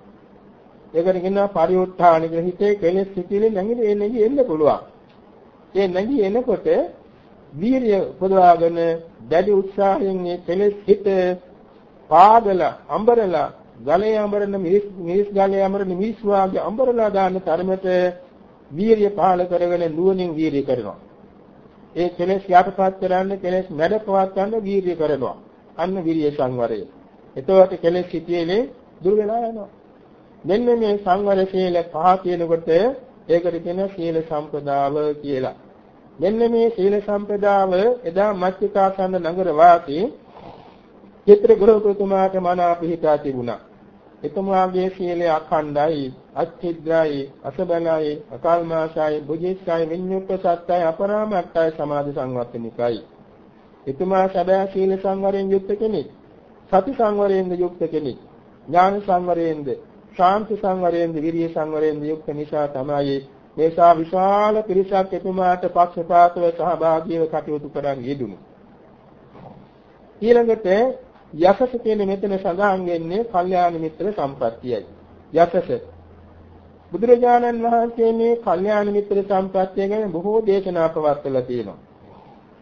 ඒකට කියනවා පරිඋත්ථාන කියලා හිතේ කෙලෙස් සිටිලි නැගිලි එන්නේ එන්න පුළුවන්. ඒ නැගී එනකොට වීරිය උපදවාගෙන දැඩි උත්සාහයෙන් මේ කෙලෙස් හිත පාදලා අඹරලා ගලේ අඹරන මිරිස් මිරිස් ගලේ අඹරන මිරිස් වාගේ අඹරලා දාන තරමට වීරිය පහල කරගෙන නුවණින් වීරිය කරනවා. ඒ කෙලෙස් යටපත් කරන්න කෙලෙස් මැඩපවත් ගන්න වීරිය කරනවා. අන්න විරිය සංවරය. එතකොට කෙලෙස් සිටියේ දුර වෙලා යනවා. මෙන්න මේ සංවර සීල පහ කියනකොට ඒකට කියන සීල සම්පදාව කියලා. මෙන්න මේ සීල සම්පදාව එදා මච්චිකාසන්න නගර වාසී චිත්‍රගුරුතුමාට මනා පිහිටා තිබුණා. එතුමාගේ සීලය අඛණ්ඩයි, අච්චිද්‍රයි, අසබලයි, අකල්මාසයි, බුද්ධිස්සයි, විඤ්ඤුක්ත සත්‍යයි, අපරාමත්තයි සමාධි සංවත්තනිකයි. එතුමා සැබෑ සීල සංවරයෙන් යුක්ත කෙනෙක්. සති සංවරයෙන්ද යුක්ත කෙනෙක්. ඥාන සංවරයෙන්ද, ශාන්ති සංවරයෙන්ද, විරිය සංවරයෙන්ද යුක්ත නිසා තමයි මේසා විශාල පිරිසක් එතුමාට පක්ෂපාතව සහභාගීව කටයුතු කරන් යෙදුණු. ඊළඟට යසස කියන මෙතන සඳහන් වෙන්නේ කල්යාණ මිත්‍ර සම්පත්තියයි. යසස. බුදුරජාණන් වහන්සේ මේ කල්යාණ මිත්‍ර සම්පත්තිය ගැන බොහෝ දේශනා පවත්වලා තියෙනවා.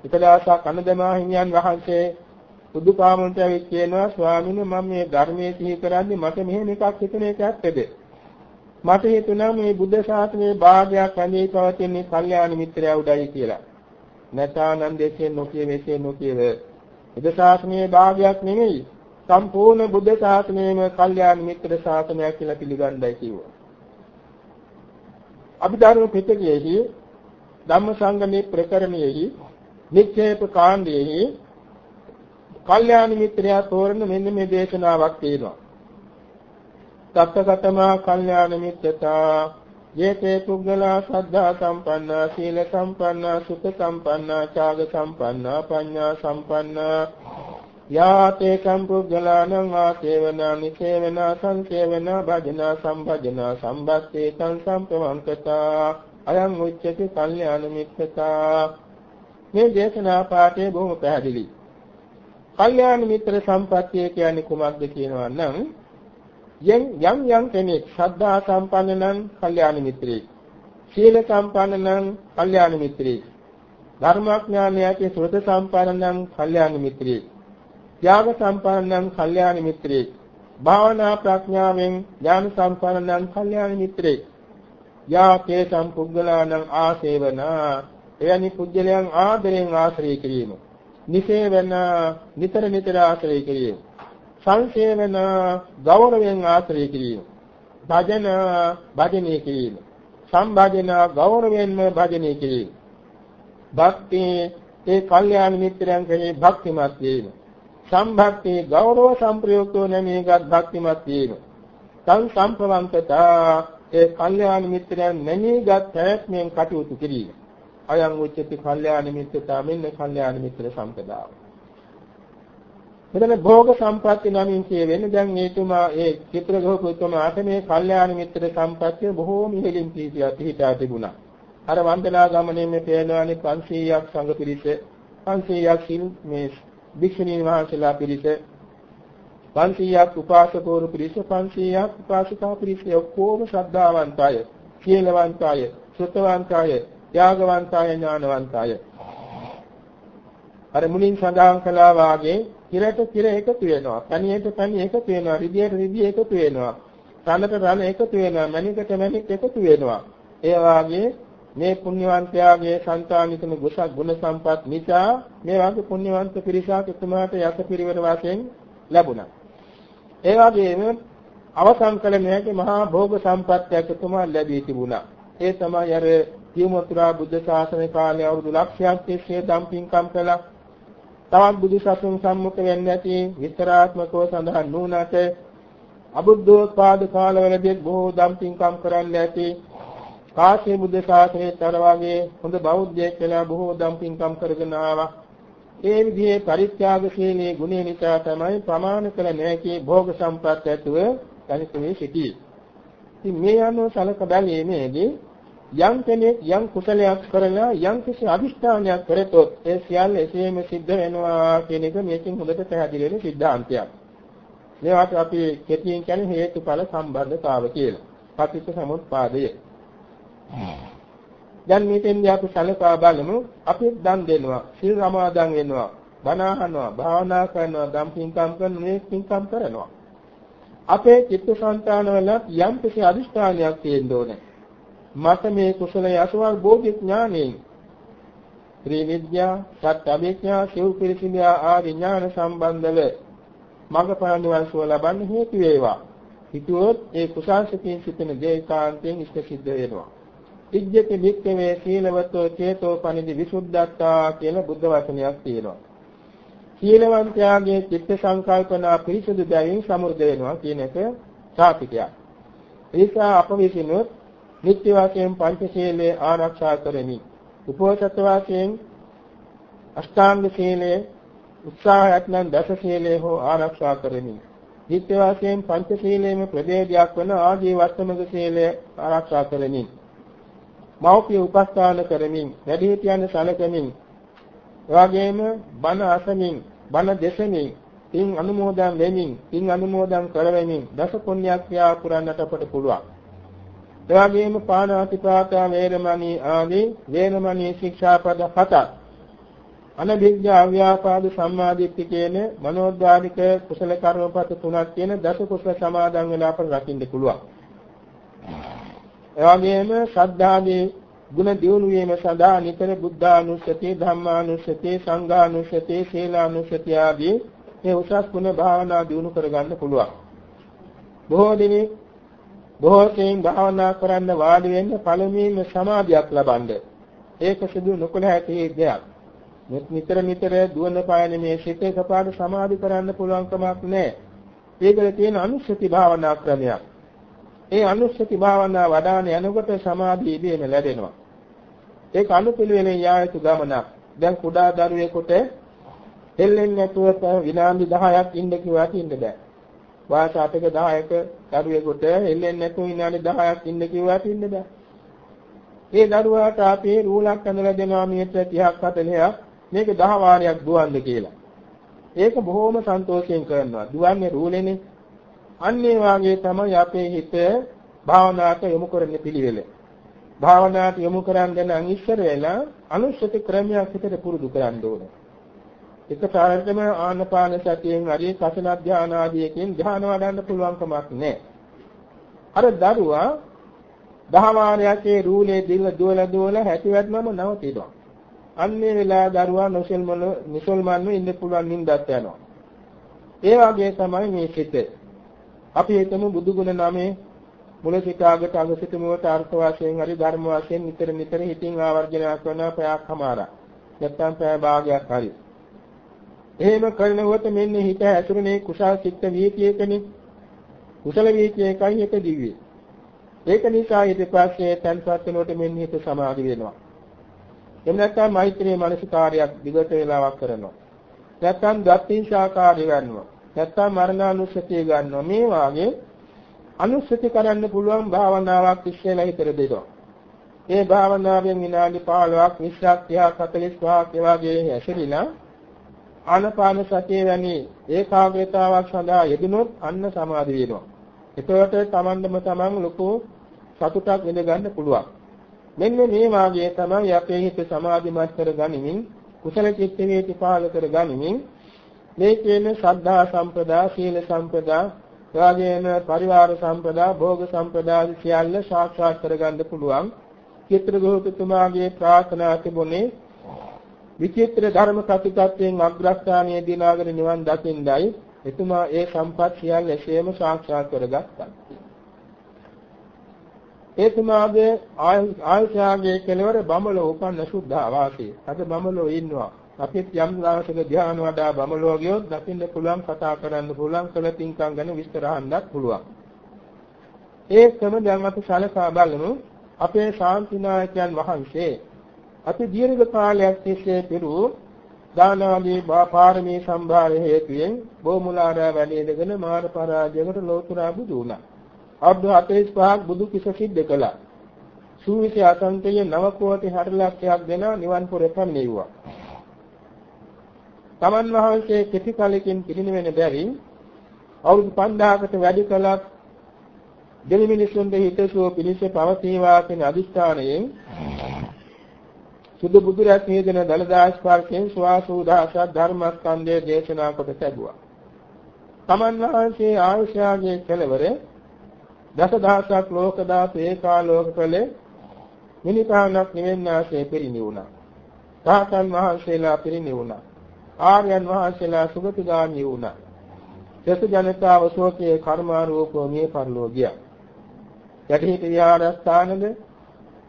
එකදාසක් අනදමා හිමියන් වහන්සේ බුදුපාමුලට ඇවිත් කියනවා ස්වාමීනි මම මේ ධර්මයේ සිහි කරන්නේ මට මෙහෙම එකක් හිතන එක ඇත්තද? මට හිතුණා මේ බුද්ධ ශාසනයේ භාගයක් ඇඳී පවතින කල්යාණ මිත්‍රයා උඩයි කියලා. නැතානන්දයෙන් නොකිය මෙසේ නොකියව බුද්ධ ශාසනයේ භාගයක් නෙමෙයි සම්පූර්ණ බුද්ධ ශාසනයේම කල්යාණ මිත්‍ර ශාසනයක් කියලා පිළිගන්නයි කිව්වා. අභිධර්ම පිටකයේහි ධම්මසංගමේ ප්‍රකරණයේහි නිච්ඡේප කාණ්ඩයේහි කල්යාණ මිත්‍රයා තෝරන මෙන්න මේ දේශනාවක් තියෙනවා. සත්තකතමා කල්යාණ මිත්‍රතා යේතේ පුද්ගලා සද්ධා සම්පන්නා සීල සම්පන්නා සුඛ සම්පන්නා ඡාග සම්පන්නා පඤ්ඤා සම්පන්නා. යාතේ සම්පුද්ගලානං ආසේවනා නිසේවනා සංසේවනා භජනා සම්භජනා සම්බත්තේ තං සම්පවංකතා. අයං උච්චති කල්යාණ මිත්‍රතා. මේ දේශනා පාඨය බොහොම පැහැදිලි. කල්යාණ මිත්‍ර සම්පත්තිය කියන්නේ කුමක්ද කියනවා නම් යම් යම් යම් කෙනෙක් ශ්‍රද්ධා සම්පන්න නම් කල්යාණ මිත්‍රයෙක්. සීල සම්පන්න නම් කල්යාණ මිත්‍රයෙක්. ධර්මඥානය ඇති සුරත සම්පන්න නම් කල්යාණ මිත්‍රයෙක්. ත්‍යාග සම්පන්න නම් කල්යාණ මිත්‍රයෙක්. භාවනා ප්‍රඥාවෙන් ඥාන සම්පන්න නම් කල්යාණ මිත්‍රයෙක්. යාකේ සම්පුද්ගලානං ආසේවනා එවැනි පුද්ගලයන් ආදරෙන් ආශ්‍රය කිරීම. නිසේවන නිතර නිතර ආශ්‍රය කිරීම. සංසේවන ගෞරවයෙන් ආශ්‍රය කිරීම. භජන භජනය කිරීම. සම්භජන ගෞරවයෙන්ම භජනය කිරීම. භක්ති ඒ කල්යාණ මිත්‍රයන් කෙරෙහි භක්තිමත් වීම. සම්භක්ති ගෞරව සම්ප්‍රයුක්තව නැමීගත් භක්තිමත් වීම. සං සම්පවංකතා ඒ කල්යාණ මිත්‍රයන් නැමීගත් ප්‍රයත්නයෙන් කටයුතු කිරීම. අයං උච්චති කල්යාණ මිත්‍රතා මෙන්න කල්යාණ මිත්‍ර සම්පදාය. මෙතන භෝග සම්පatti නමින් කියවෙන්නේ දැන් මේතුමා ඒ චිත්‍රගෝපුතුමාට මේ කල්යාණ මිත්‍ර සම්පත්තිය බොහෝම ඉහළින් පිහිටා තිබුණා. අර වන්දනා ගමනේ මේ පේනවානේ 500ක් සංඝ පිරිස 500ක් සිල් මේ භික්ෂුණීන් වහන්සේලා පිරිස 500ක් උපාසකවරු පිරිස 500ක් උපාසිකා පිරිස ඔක්කොම ශ්‍රද්ධාවන්තය, සීලවන්තය, සුතවන්තය, ත්‍යාගවන්තය, ඥානවන්තය. අර මුලින් සඳහන් කළා වාගේ කිරට කිර එකතු වෙනවා. පණියට පණි එකතු වෙනවා. රිදියට රිදිය එකතු වෙනවා. රණට රණ එකතු වෙනවා. මණිකට මණික එකතු වෙනවා. ඒ වාගේ මේ පුණ්‍යවන්තයාගේ సంతాනිතන ගුණ ගුණ සම්පත් නිසා මේ වගේ පුණ්‍යවන්ත පිරිසක් එතුමාට යස පිරිවර වශයෙන් ලැබුණා. ඒ වගේම අවසන් කළ නොහැකි මහා භෝග සම්පත්තියක් තුමා ලැබී තිබුණා. ඒ තමයි අර තියමුතුරා බුද්ධ ශාසන කාලේ අවුරුදු ලක්ෂයක් තිස්සේ දම්පින්කම් කළා. තවත් බුදු සසුන් සම්මුඛ වෙන්නේ නැති විස්තරාත්මකව සඳහන් නුනට අබුද්ධෝත්පාද කාලවලදී බොහෝ දම්පින්කම් කරන්න ඇති කාශ්‍යප බුද්ධ ශාසනයේ තර වාගේ හොඳ බෞද්ධයෙක් කියලා බොහෝ දම්පින්කම් කරගෙන ආවා. ඒ විදිහේ පරිත්‍යාගශීලී ගුණය නිසා තමයි ප්‍රමාණ කළ නොහැකි භෝග සම්පත් ඇතුව තනිකමේ සිටී. ඉතින් මේ අනුව සලක බැලීමේදී යම් කෙනෙක් යම් කුසලයක් කරලා යම් කිසි අදිෂ්ඨානයක් කරතොත් ඒ සියල්ල එසේම සිද්ධ වෙනවා කියන එක මේකෙන් හොඳට පැහැදිලි වෙන සිද්ධාන්තයක්. මේවට අපි කෙටියෙන් කියන්නේ හේතුඵල සම්බන්ධතාව කියලා. පටිච්ච සමුප්පාදය. දැන් මෙතෙන්දී අපි සලකා බලමු අපි දන් දෙනවා, සිල් සමාදන් වෙනවා, බණ අහනවා, භාවනා කරනවා, දම් පින්කම් කරන මේ පින්කම් කරනවා. අපේ චිත්තසංතාන වල යම් කිසි අදිෂ්ඨානයක් තියෙන්න ඕනේ. මට මේ කුසලයේ අසවල් බෝධි ඥානෙයි ත්‍රිවිද්‍යා සත්‍ය අභිඥා සිව් පිරිසිදා ආදී ඥාන සම්බන්ධව මඟපල නිවන් සුව ලබන්න හේතු වේවා. හිතුවොත් ඒ කුසාසිතින් සිටින දේකාන්තයෙන් ඉෂ්ට සිද්ධ වෙනවා. ඉජ්ජති වික්කමේ සීලවතෝ චේතෝ පනිදි විසුද්ධත්තා කියලා බුද්ධ වචනයක් තියෙනවා. සීලවන්තයාගේ චිත්ත සංකල්පනා පිරිසුදු බැවින් සමෘද්ධ වෙනවා කියන එක සාපිකයක්. ඒ නිසා අප විසිනුත් නිත්‍ය වාක්‍යයෙන් පංචශීලයේ ආරක්ෂා කරමි. උපෝසත වාක්‍යයෙන් අෂ්ටාංග සීලයේ උත්සාහයක් නම් දස සීලයේ හෝ ආරක්ෂා කරමි. නිත්‍ය වාක්‍යයෙන් පංචශීලයේම ප්‍රදේශයක් වන ආදී වස්තමක සීලය ආරක්ෂා කරමි. මෞපිය උපස්ථාන කරමින් වැඩිහිටියන් සැලකමින් එවාගෙම බණ අසමින් බණ දෙසමින් පින් අනුමෝදන් වෙමින් පින් අනුමෝදන් කරවෙමින් දස පුණ්‍යක් ක්‍රියා පුරන්නට අපට පුළුවන්. එවාගෙම පාණාතිපාතා වේරමණී ආදී වේරමණී ශික්ෂාපද හතක් අනභිඥා අව්‍යාපාද සම්මාදිට්ඨි කියන මනෝද්වාරික කුසල කර්මපත තුනක් කියන දස කුසල සමාදන් වෙලා අපට රකින්න පුළුවන්. එවාගෙම ශ්‍රද්ධාවේ ගුණ දියුණු වීම සඳහා නිතර බුද්ධානුස්සති ධම්මානුස්සති සංඝානුස්සති සීලානුස්සති ආදී මේ උසස් ගුණ භාවනා දියුණු කරගන්න පුළුවන්. බොහෝ දිනේ බොහෝ සෙයින් භාවනා කරන්න වාඩි වෙන්න පළමුවෙන්ම සමාධියක් ලබනද ඒක සිදු නොකළ හැකි දෙයක්. නිතර නිතර දුවන පායන මේ සිත එකපාරට සමාධි කරන්න පුළුවන් කමක් නැහැ. ඒකේ තියෙන අනුස්සති භාවනා ක්‍රමයක්. ඒ අනුස්සති භාවනා වඩාන යනකොට සමාධිය ඉබේම ලැබෙනවා. ඒක අනුපිළිවෙලින් යා යුතු ගමනක්. දැන් කුඩා දරුවෙකුට හෙල්ලෙන්නේ නැතුව විනාඩි 10ක් ඉන්න කිව්වට ඉන්න බෑ. වාස 8ක 10ක දරුවෙකුට හෙල්ලෙන්නේ නැතුව විනාඩි 10ක් ඉන්න කිව්වට ඉන්න බෑ. ඒ දරුවාට අපි රූලක් ඇඳලා දෙනවා මීටර 30ක් 40ක් මේක 10 වාරයක් දුවන්න කියලා. ඒක බොහොම සන්තෝෂයෙන් කරනවා. දුවන්නේ රූලෙනේ. අන්න ඒ වාගේ තමයි අපේ හිත භාවනාවට යොමු කරන්න පිළිවෙල. භාවනාවට යොමු කරන්න නම් ඉස්සර වෙලා අනුස්සති ක්‍රමයක් හිතට පුරුදු කරන්න ඕනේ. එක පාරටම ආනපාන සතියෙන් හරි කසන ධාන ආදීකින් ධාන වඩන්න පුළුවන් කමක් නැහැ. අර දරුවා දහමාරයකේ රූලේ දිල්ල දුවල දුවල හැටිවැටනම නවතිනවා. අන්නේ වෙලාව දරුවා නොසල්මන නිසල්මන්ව ඉන්න පුළුවන් නින්දත් යනවා. ඒ වගේ තමයි මේ සිතේ අපි හිතමු බුදු ගුණ නමේ මුල සිට අගට අග සිට මුවට අර්ථ වශයෙන් හරි ධර්ම වශයෙන් නිතර නිතර හිතින් ආවර්ජනය කරන පැයක් හමාරා. නැත්තම් පැය භාගයක් හරි. එහෙම කරනකොට මෙන්න හිත ඇතුළේ කුසල් සිත් වීතියකනේ. කුසල වීතියකයි එක දිව්වේ. ඒක නිසා ඊට පස්සේ තන්පත් වෙනකොට මෙන්න හිත සමාධි වෙනවා. එහෙම නැත්නම් මෛත්‍රී මානසිකාරයක් දිගට වේලාවක් කරනවා. නැත්නම් දත්තිංශාකාරය ගන්නවා. නැත්නම් මරණානුස්සතිය ගන්නවා. මේ වාගේ අනුස්සති කරන්න පුළුවන් භාවනාවක් ඉස්සෙල්ලා හිතර දෙනවා. ඒ භාවනාවෙන් විනාඩි 15ක් 20ක් 30ක් 45ක් වගේ ඇසෙරිලා ආනපාන සතිය වැනි ඒකාග්‍රතාවක් සඳහා යෙදුනොත් අන්න සමාධි වෙනවා. එතකොට තමන්ම තමන් ලොකු සතුටක් විඳ ගන්න පුළුවන්. මෙන්න මේ වාගේ තමයි අපේ හිත සමාධිමත් කර ගනිමින් කුසල චිත්ත වේති පාල කර ගනිමින් මේ කියන ශ්‍රද්ධා සම්පදා, සීල සම්පදා, එවාගෙම පරිවාර සම්පදා, භෝග සම්පදා සියල්ල සාක්ෂාත් කරගන්න පුළුවන්. චිත්‍රගෝපතුමාගේ ප්‍රාර්ථනා තිබුණේ විචිත්‍ර ධර්ම කතිකත්වයෙන් අග්‍රස්ථානයේ දිනාගෙන නිවන් දකින්නයි එතුමා ඒ සම්පත් සියල්ල එසේම සාක්ෂාත් කරගත්තා. එතුමාගේ ආයුෂාගේ කෙලවර බඹලෝ උපන්න සුද්ධා වාසී. අද බඹලෝ ඉන්නවා. අපිත් යම් දවසක ධ්‍යාන වඩා බඹලෝ ගියොත් දකින්න පුළුවන් කතා කරන්න පුළුවන් කළ තින්කම් ගැන විස්තර අහන්නත් පුළුවන්. ඒකම දැන් අපි සලකා බලමු අපේ ශාන්තිනායකයන් වහන්සේ අති දීර්ඝ කාලයක් තිස්සේ පිරු දානාදී පාරමී සම්භාර හේතුයෙන් බොමුලාරා වැඩේදගෙන මාන පරාජයකට ලෝතුරා බුදු වුණා. අවුරුදු 45ක් බුදු කිස සිද්ධ කළා. සූවිසි අසංකේය නව කෝටි 60 ලක්ෂයක් දෙන නිවන් පුර පැමිණෙව්වා. තමන් වහන්සේ කෙටි කාලෙකින් පිරිනිවෙන බැවින් අවුරුදු 5000කට වැඩි කලක් දෙවි මිනිසුන්ට හිතසුව පිණිස පවතිවා කියන අදිස්ථානයෙන් සුදු බුදු රැස් නේදන දලදා ස්පර්ශයෙන් ස්වාසූදාස ධර්මස්කන්ධය දේශනා කොට ලැබුවා. තමන් වහන්සේ ආයුෂයාගේ කෙලවර දසදහසක් ලෝක දාස ඒකාලෝක කළේ මිනිපානක් නිවෙන්නාසේ පිරිනිවුණා. තාතන් වහන්සේලා පිරිනිවුණා. ආර්යයන් වහන්සේලා සුගතිගාමී වුණා. සස ජනතාව ශෝකයේ කර්මාරූපව මේ පරිලෝක ගියා. යටිහිට විහාරස්ථානද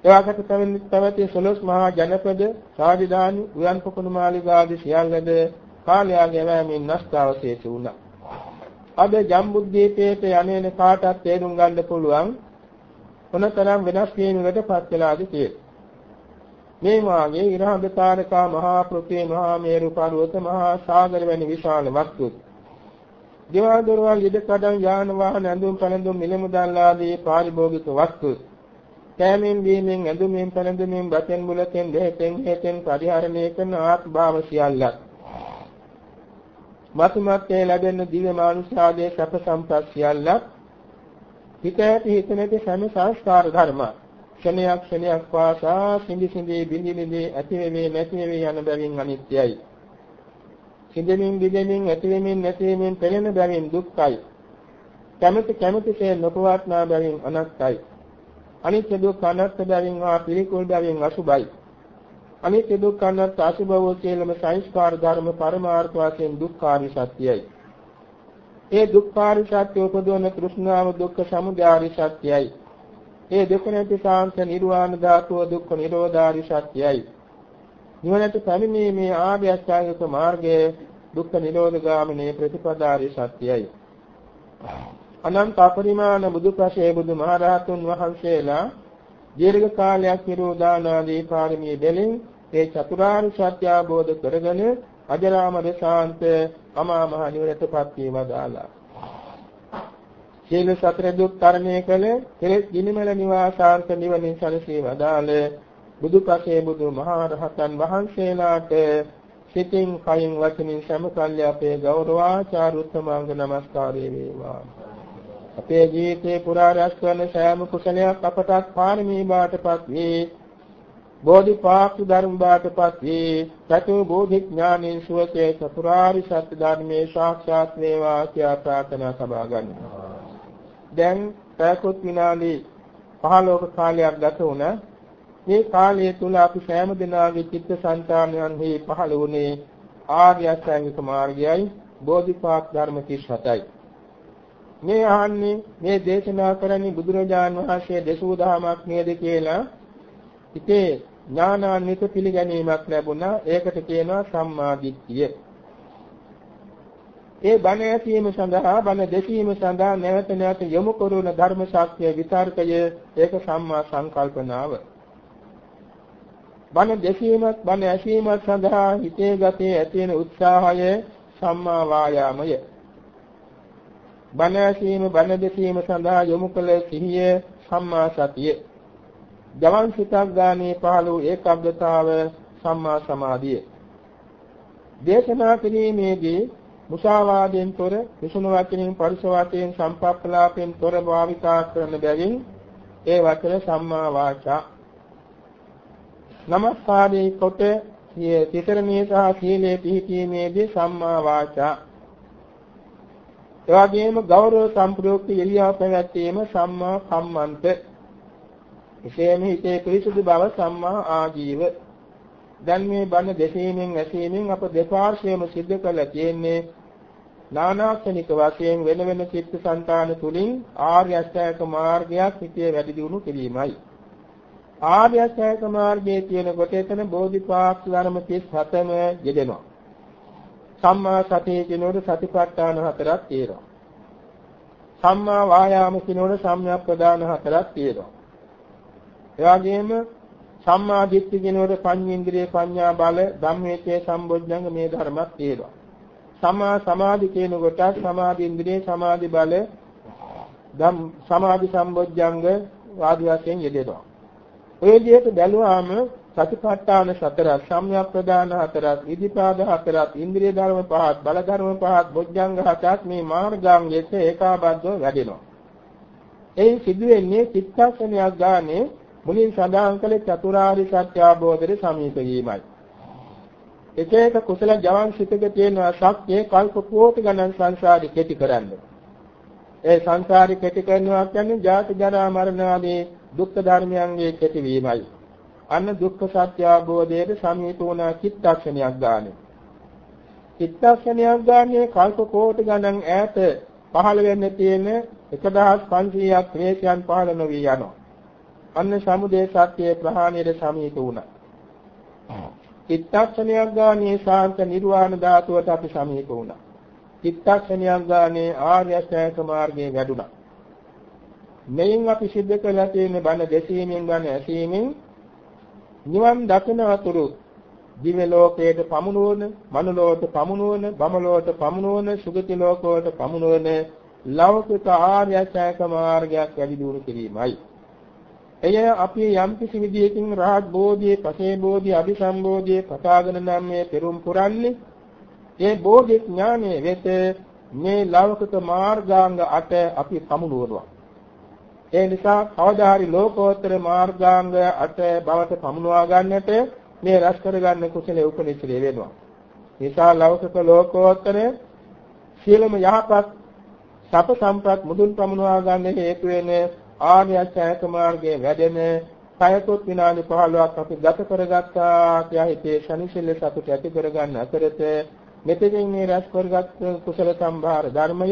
එවාකට පැවති සොළොස් මහා ජනපද සාධිදානි උයන් පොකුණු මාලිගාදී සියල්ලද කාලයාගේ වැෑමෙන් නැස්තාවශේෂ වුණා. අද ජම්බුද්දීපේට යන්නේන කාටත් තේරුම් ගන්න පුළුවන් මොනතරම් වෙනස් වීමකට පත් වෙලාද කියලා. මේ වාගේ ඉරහඳ තාරකා මහා පෘථිවි මහා මේරු පර්වත මහා සාගර වැනි විශාල වස්තු දේවල් දොරවල් ඉදකඩම් යාන වාහන ඇඳුම් පැළඳුම් මිල මුදල් ආදී පාරිභෝගික වස්තු කෑමෙන් බීමෙන් ඇඳුමින් පැළඳුමින් බතෙන් බුලතෙන් දෙහෙතෙන් හේතෙන් පරිහරණය කරන ආත්භාව සියල්ලක්. මතුමත්යේ ලැබෙන දිව්‍ය මානුෂාදී සැප සම්පත් සියල්ලක්. හිත ඇති හිත නැති සෑම සංස්කාර ධර්ම ක්ෂණයක් ක්ෂණයක් පාසා සිඳි සිඳි බිඳි බිඳි ඇති වෙමේ නැති වෙමේ යන බැවින් අනිත්‍යයි. සිඳෙමින් බිඳෙමින් ඇති වෙමින් නැති වෙමින් පෙළෙන බැවින් දුක්ඛයි. කැමැති කැමැතිසේ නොපවත්නා බැවින් අනත්තයි. අනිත්‍ය දුක්ඛ අනාත්ම බැවින් ආ පිළිකුල් බැවින් අසුභයි. අනිත්‍ය දුක්ඛ අනාත්ම අසුභව කියලම සංස්කාර ධර්ම පරමාර්ථ වශයෙන් දුක්ඛාරි සත්‍යයි. ඒ දුක්ඛාරි සත්‍ය උපදවන තෘෂ්ණාව දුක්ඛ සමුදයාරි සත්‍යයි. ඒ දුක නැති සාන්ත නිර්වාණ ධාතුව දුක්ඛ නිරෝධාරි සත්‍යයි. නිවනට පැමිණීමේ ආර්ය අෂ්ටාංගික මාර්ගයේ දුක්ඛ නිරෝධ ගාමිනී ප්‍රතිපදාරි සත්‍යයි. අනන්ත අපරිමාණ බුදු ප්‍රසේ බුදු මහරහතුන් වහන්සේලා දීර්ඝ කාලයක් නිරෝධානාදී පාරමී දෙලින් ඒ චතුරාර්ය සත්‍ය අවබෝධ කරගෙන අජරාමර ශාන්ත අමා මහ නිවනටපත් වීම දාලා සීල සතර දුක් තරණය කළ කෙලෙස් ගිනිමෙල නිවාසාන්ත නිවනින් සැලසී වදාළ බුදු ප්‍රසේ බුදු මහරහතන් වහන්සේලාට සිතින් කයින් වචනින් සමකල්ය අපේ ගෞරවාචාර උත්තමාංග නමස්කාරය වේවා. අපේ ජීවිතේ පුරා රැස් කරන සෑම කුසලයක් අපටත් පාරමී බාටපත් වේ. බෝධිපාක්ෂ ධර්ම බාටපත් වේ. සතු බෝධි ඥානෙන් සුවසේ චතුරාරි සත්‍ය ධර්මයේ සාක්ෂාත් වේවා කියා ප්‍රාර්ථනා සබා ගන්නවා. දැන් පැයකුත් විනාඩි 15ක කාලයක් ගත වුණා. මේ කාලය තුල අපි සෑම දිනාගේ චිත්ත සංතානයන්හි පහළ වුණේ ආර්ය අෂ්ටාංගික මාර්ගයයි බෝධිපාක්ෂ ධර්ම 37යි. මේ අහන්නේ මේ දේශනා කරන්නේ බුදුරජාන් වහන්සේ දෙසූ දහමක් නේද කියලා. ඉතේ ඥානාන්විත පිළිගැනීමක් ලැබුණා. ඒකට කියනවා සම්මා දිට්ඨිය ඒ බණ ඇසීම සඳහා බණ දෙසීම සඳහා නැවත නැවත යොමු කරන ධර්ම ශාස්ත්‍රයේ විතර්කය ඒක සම්මා සංකල්පනාව. බණ දෙසීමත් බණ ඇසීමත් සඳහා හිතේ ගතේ ඇති වෙන උත්සාහය සම්මා වායාමය. බණ ඇසීම බණ දෙසීම සඳහා යොමු කළ සිහිය සම්මා සතිය. ජවන් සිතක් ගානේ පහළ වූ ඒකාග්‍රතාව සම්මා සමාධිය. දේශනා කිරීමේදී මුසාවාදයෙන් තොර විසුණු වචනෙන් පරිස වාචයෙන් සම්පප්පලාපෙන් තොර භාවිතා කරන බැවින් ඒ වචන සම්මා වාචා නමස්කාරයේ කොට සිතරණිය සහ සීලේ පිහිටීමේදී සම්මා වාචා එවාගෙම ගෞරව සම්ප්‍රයුක්ත එළියා පැවැත්වීම සම්මා කම්මන්ත. එසේම හිතේ පිරිසුදු බව සම්මා ආජීව. දැන් මේ බණ දෙසීමෙන් ඇසීමෙන් අප දෙපාර්ශ්වයම සිද්ධ කළ තියෙන්නේ නානාක්ෂණික වශයෙන් වෙන වෙන චිත්ත සංතාන තුලින් ආර්ය අෂ්ටාංග මාර්ගයක් හිතේ වැඩි දියුණු කිරීමයි. ආර්ය අෂ්ටාංග මාර්ගයේ තියෙනකොට එතන බෝධිපාක්ෂ ධර්ම 37ම යෙදෙනවා. සම්මා සතිය කියනකොට සතිපට්ඨාන හතරක් තියෙනවා. සම්මා වායාම කියනකොට සම්‍යක් ප්‍රදාන හතරක් තියෙනවා. එවාගෙම සම්මා දිට්ඨි කියනකොට පඤ්චේන්ද්‍රිය පඤ්ඤා බල ධම්මේචේ සම්බොජ්ජංග මේ ධර්මයක් තියෙනවා. සම්මා සමාධි කියන කොට සමාධි ඉන්ද්‍රිය සමාධි බල ධම් සමාධි සම්බොජ්ජංග ආදී වශයෙන් යෙදෙනවා. ඔය විදිහට බැලුවාම සතිපට්ඨාන සතරක් සම්‍යක් ප්‍රදාන හතරක් ඉදිපාද හතරක් ඉන්ද්‍රිය ධර්ම පහක් බල ධර්ම පහක් බොජ්ජංග හතරක් මේ මාර්ගාංගයට ඒකාබද්ධව වැඩෙනවා. ඒ සිදුවෙන්නේ චිත්තක්ෂණයක් ගානේ මුලින් සඳහන් කළේ චතුරාර්ය සත්‍ය අවබෝධයේ සමීප වීමයි. එක එක කුසල ජවන් සිතක තියෙන ශක්තිය කල්ප කෝටි ගණන් සංසාරي කෙටි කරන්න. ඒ සංසාරي කෙටි කරනවා කියන්නේ ජාති ජරා මරණ ආදී දුක්ඛ ධර්මයන්ගේ කෙටි වීමයි. අන්න දුක්ඛ සත්‍ය අවබෝධයේ සමීප වුණ චිත්තක්ෂණයක් ගානේ. චිත්තක්ෂණයක් ගානේ කල්ප කෝටි ගණන් ඈත පහළ වෙන්න තියෙන 1500ක් ක්ලේශයන් පහළ නොවී යනවා. අන්න සමුදය සත්‍යයේ ප්‍රහාණයට සමීප වුණා. චිත්තක්ෂණයක් ගානේ ශාන්ත නිර්වාණ ධාතුවට අපි සමීප වුණා. චිත්තක්ෂණයක් ගානේ ආර්ය අෂ්ටාංග මාර්ගයේ වැඩුණා. මෙයින් අපි සිද්ධ කළා තියෙන බණ දෙසීමෙන් බණ ඇසීමෙන් නිවන් දකින අතුරු දිව්‍ය ලෝකයට පමුණුවන, මනුලෝකයට පමුණුවන, බමලෝකයට පමුණුවන, සුගති ලෝකවලට පමුණුවන ලෞකික ආර්ය අෂ්ටාංග මාර්ගයක් වැඩි දියුණු කිරීමයි. එය අපි යම් කිසි විදියකින් රහත් බෝධියේ, පසේ බෝධිය, අභිසම්බෝධියේ පතාගෙන නම් මේ පෙරම් පුරන්නේ. ඒ බෝධි ඥානයේ වෙත මේ ලෞකික මාර්ගාංග අට අපි පමුණුවනවා. ඒ නිසා කවදා හරි ලෝකෝත්තර මාර්ගාංග අට බවට පමුණවා ගන්නට මේ රැස් කරගන්න කුසලයේ උපනිශ්‍රේ වෙනවා. නිසා ලෞකික ලෝකෝත්තර සියලුම යහපත් සප සම්පත් මුදුන් පමුණවා ගන්න හේතු වෙන ආර්ය අෂ්ටාංග මාර්ගයේ වැඩෙන සයතුත් විනාඩි 15ක් අපි ගත කරගත්තා කියා හිතේ ශනිසිල්ල සතුට ඇති කරගන්න අතරත මෙතෙකින් මේ රැස් කරගත් කුසල සම්භාර ධර්මය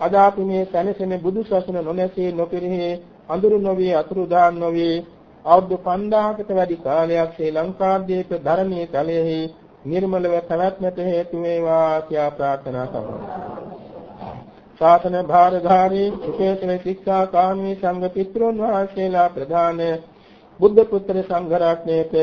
අද අපි මේ සැනසෙන බුදු සසුන නොනැසී නොපිරිහි අඳුරු නොවි අතුරු දාන් නොවි අවුරුදු 5000කට වැඩි කාලයක් ශ්‍රී ලංකාද්වීප ධර්මයේ තලයෙහි නිර්මලව පැවැත්මට හේතු වේවා කියා ප්‍රාර්ථනා කරමු. ශාසන භාරධාරී උපේතන ශික්ෂා කාමී සංඝ පිටුන් වහන්සේලා ප්‍රධාන බුද්ධ පුත්‍ර සංඝ රත්නයේත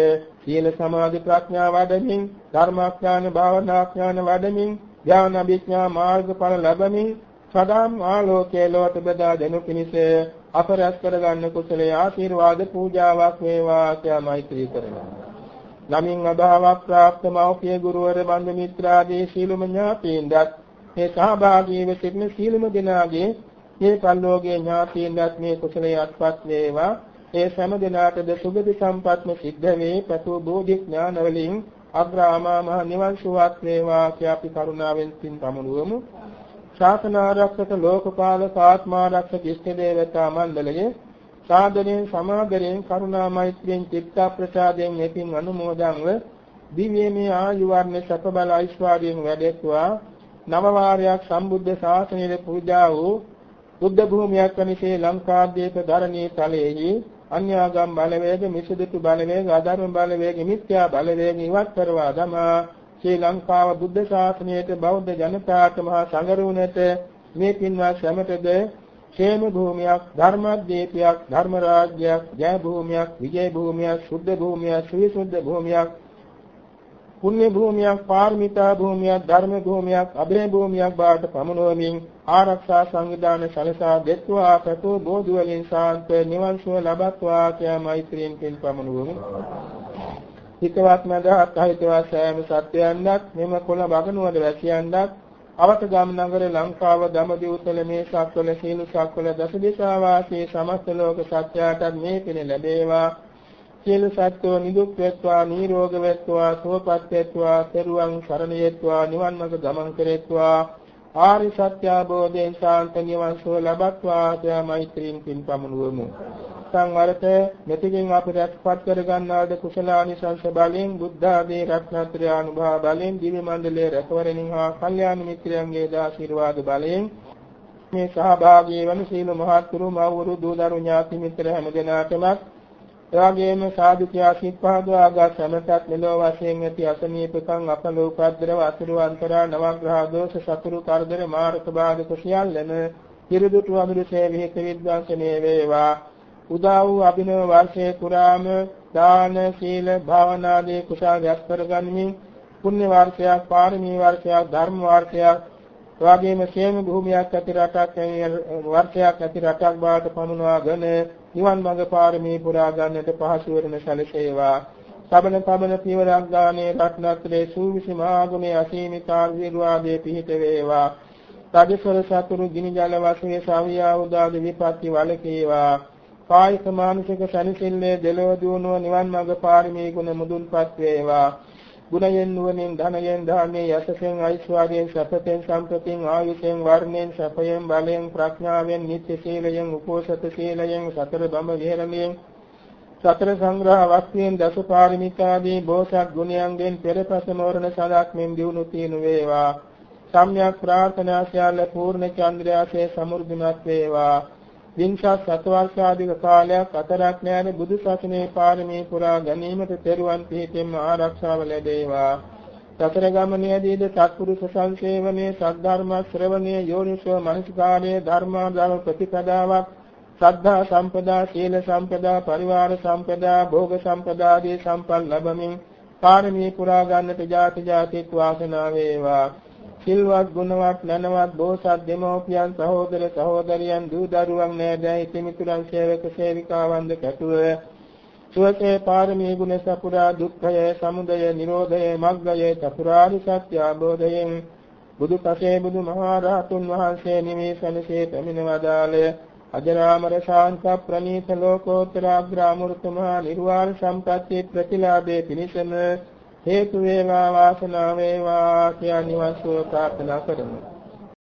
සීල සමාධි ප්‍රඥා වඩමින් ධර්මාඥාන භාවනාඥාන වඩමින් ඥාන අභිඥා මාර්ගඵල ලැබමින් සදාම් ආලෝකයේ ලොවට බෙදා දෙනු පිණිස අපරස් කරගන්න කුසලයේ ආශිර්වාද පූජාවක් වේවා කියා මෛත්‍රී කරනවා. නමින් අභාවක් ප්‍රාප්ත මෞපිය ගුරුවර බන්දු මිත්‍රාදී සීලම ඥාතීන්වත් මේ සහභාගී වෙ සිටින සීලම දෙනාගේ මේ පල්ලෝගේ ඥාතීන්වත් මේ කුසලයේ අත්පත් වේවා. ඒ සෑම දිනාටද සුගති සම්පත්ම සිද්ධ වේ. පසු බෝධි ඥාන වලින් අග්‍රාමා මහ නිවන් සුවත් වේවා කියා අපි කරුණාවෙන් පින් පමුණුවමු. ශාසන ආරක්ෂක ලෝකපාලක ආත්මාරක්ෂක ඉෂ්ඨ දේවතා මණ්ඩලයේ සාදරයෙන් සමාදරයෙන් කරුණා මෛත්‍රියෙන් චිත්ත ප්‍රසාදයෙන් මෙතින් අනුමෝදන්ව දිව්‍යමය ආයු වර්ණ සප බල ඓශ්වර්යයෙන් වැඩෙත්වා නව වාරයක් සම්බුද්ධ ශාසනයේ පූජා වූ බුද්ධ භූමියක් වනිසේ ලංකාද්වීප ධරණී තලයේහි අන්‍යාගම් බලවේග මිසදිතු බලවේග අධර්ම බලවේග මිත්‍යා බලවේග ඉවත් කරවා දමා. ශ්‍රී ලංකාව බුද්ධ ශාසනයට බෞද්ධ ජනතාවට මහා සංගරුණට මේ පින්වත් සැමටද ക്ഷേම භූමියක් ධර්මදීපයක් ධර්ම රාජ්‍යයක් ජය භූමියක් විජය භූමියක් සුද්ධ භූමියක් ශ්‍රී භූමියක් පුණ්‍ය භූමියක් පාරමිතා භූමියක් ධර්ම භූමියක් අභය භූමියක් බවට පමුණුවමින් ආරක්ෂා සංවිධාන සලසා දෙත්වා පැතෝ බෝධි වලින් ශාන්ත නිවන් සුව ලබත්වා කියා මෛත්‍රියෙන් පින් පමුණුවමු. හිතවත් මඳහත් අහිතවත් සෑම සත්‍යයන්වත් මෙම කොළ බගනුවර වැසියන්වත් අවතගම් නගර ලංකාව දඹදිව උතල මේ සක්වල සීලු සක්වල දස දිශා වාසී සමස්ත ලෝක සත්‍යයන්ට මේ පින ලැබේවා. සියලු සත්වෝ නිදුක් වෙත්වා නිරෝග වෙත්වා සුවපත් වෙත්වා තෙරුවන් සරණ යෙත්වා නිවන් මඟ ගමන් කෙරෙත්වා. ආරි සත්‍ය අවබෝධයෙන් ශාන්ත නිවන් සුව ලබත්වා. ආ මෛත්‍රීන් පින් පමුණුවමු. නැත්නම් වරත මෙතිකින් අපි රැස්පත් කර ගන්නාද කුසලානිසංස බලෙන් බුද්ධ ආදී රත්නත්‍රය අනුභව බලෙන් දිව්‍ය මණ්ඩලයේ රැකවරණින් හා කල්යාණ මිත්‍රයන්ගේ ආශිර්වාද බලෙන් මේ සහභාගී වන සීල මහත්තුරු මව්වරු දූ දරු ඥාති මිත්‍ර හැම දෙනාටම එවාගේම සාදු කියා සිත් පහදවාගත් සමතත් මෙලෝ වශයෙන් ඇති අසනීපකම් අපලෝ උපද්දරව අතුරු අන්තරා නවග්‍රහ දෝෂ සතුරු කරදර මාරක බාධක සියල්ලම පිරිදුතු අඳුරු සේවිත විද්වාංශනේ වේවා. උදා වූ අභිනව වර්ෂයේ පුරාම දාන සීල භාවනාදී කුසල රැස් කරගනිමින් පුණ්‍ය වර්ෂයක් පාරමී වර්ෂයක් ධර්ම වර්ෂයක් එවාගේම ക്ഷേම භූමියක් ඇති රටක් වර්ෂයක් ඇති රටක් බවට පමුණවාගෙන නිවන් මඟ පාරමී පුරා ගන්නට පහසු වෙන සැලසේවා. සබන පබන පියවරක් ගානේ රත්නත්‍රේ සූවිසි මාගුණේ අසීමිත ආශිර්වාදයේ පිහිට වේවා. රජසොර සතුරු ගිනි ජල වශයෙන් සාවියා උදාද විපත්ති වලකේවා කායික මානසික සැනසෙල්ලේ දෙලොව දුණුව නිවන් මඟ පාරමී ගුණ මුදුන්පත් වේවා ගුණයෙන් නුවණින් ධනයෙන් දානයෙන් යසසෙන් ඓශ්වර්යයෙන් සපතෙන් සම්පතෙන් ආයුෂයෙන් වර්ණයෙන් සපයෙන් බලයෙන් ප්‍රඥාවෙන් නිත්‍ය සීලයෙන් උපෝසත සීලයෙන් සතර බඹ විහරණයෙන් සතර සංග්‍රහ වස්තුයෙන් දස පාරමිතාදී බෝසත් ගුණයන්ගෙන් පෙරපස මෝරණ සදාක් මෙන් දිනු තිනු වේවා සම්්‍යක් ප්‍රාර්ථනා සියල්ල පූර්ණ චන්ද්‍රයාසේ සමෘද්ධිමත් වේවා. විංශත් සතවර්ෂාධික කාලයක් අතරක් නැර බුදු සසුනේ පාරමී පුරා ගැනීමට පෙරවන් පිහිටෙන් ආරක්ෂාව ලැබේවා. සතර ගමනේදීද සත්පුරුෂ සංසේවනයේ සද්ධර්ම ශ්‍රවණයේ යෝනිසෝ මනසිකාරයේ ධර්මාදාන ප්‍රතිපදාවක් සද්ධා සම්පදා සීල සම්පදා පරිවාර සම්පදා භෝග සම්පදා ආදී සම්පල් ලැබමින් පාරමී පුරා ගන්නට ජාති ජාතිත් වාසනාව වේවා සිල්වත් ගුණවත් නැනවත් බෝසත් දෙමෝපියන් සහෝදර සහෝදරියන් දූ දරුවන් නෑදෑ ඉතිමිතුරන් සේවක සේවිකාවන් කැටුව. සුවසේ පාරමී ගුණ සපුරා දුක්ඛය සමුදය නිරෝධය මග්ගය චතුරාර්ය සත්‍ය අවබෝධයෙන් බුදු පසේ බුදු මහා රහතුන් වහන්සේ නිමේසනසේ පැමිණ වදාළය අජරාමර ශාන්ත ප්‍රණීත ලෝකෝත්තර අග්‍රාමෘත මහා නිර්වාණ සම්පත්‍ය ප්‍රතිලාභේ පිණිසම හේතු වේවා වාසනාව වේවා කියා නිවන් සුව ප්‍රාර්ථනා කරමු.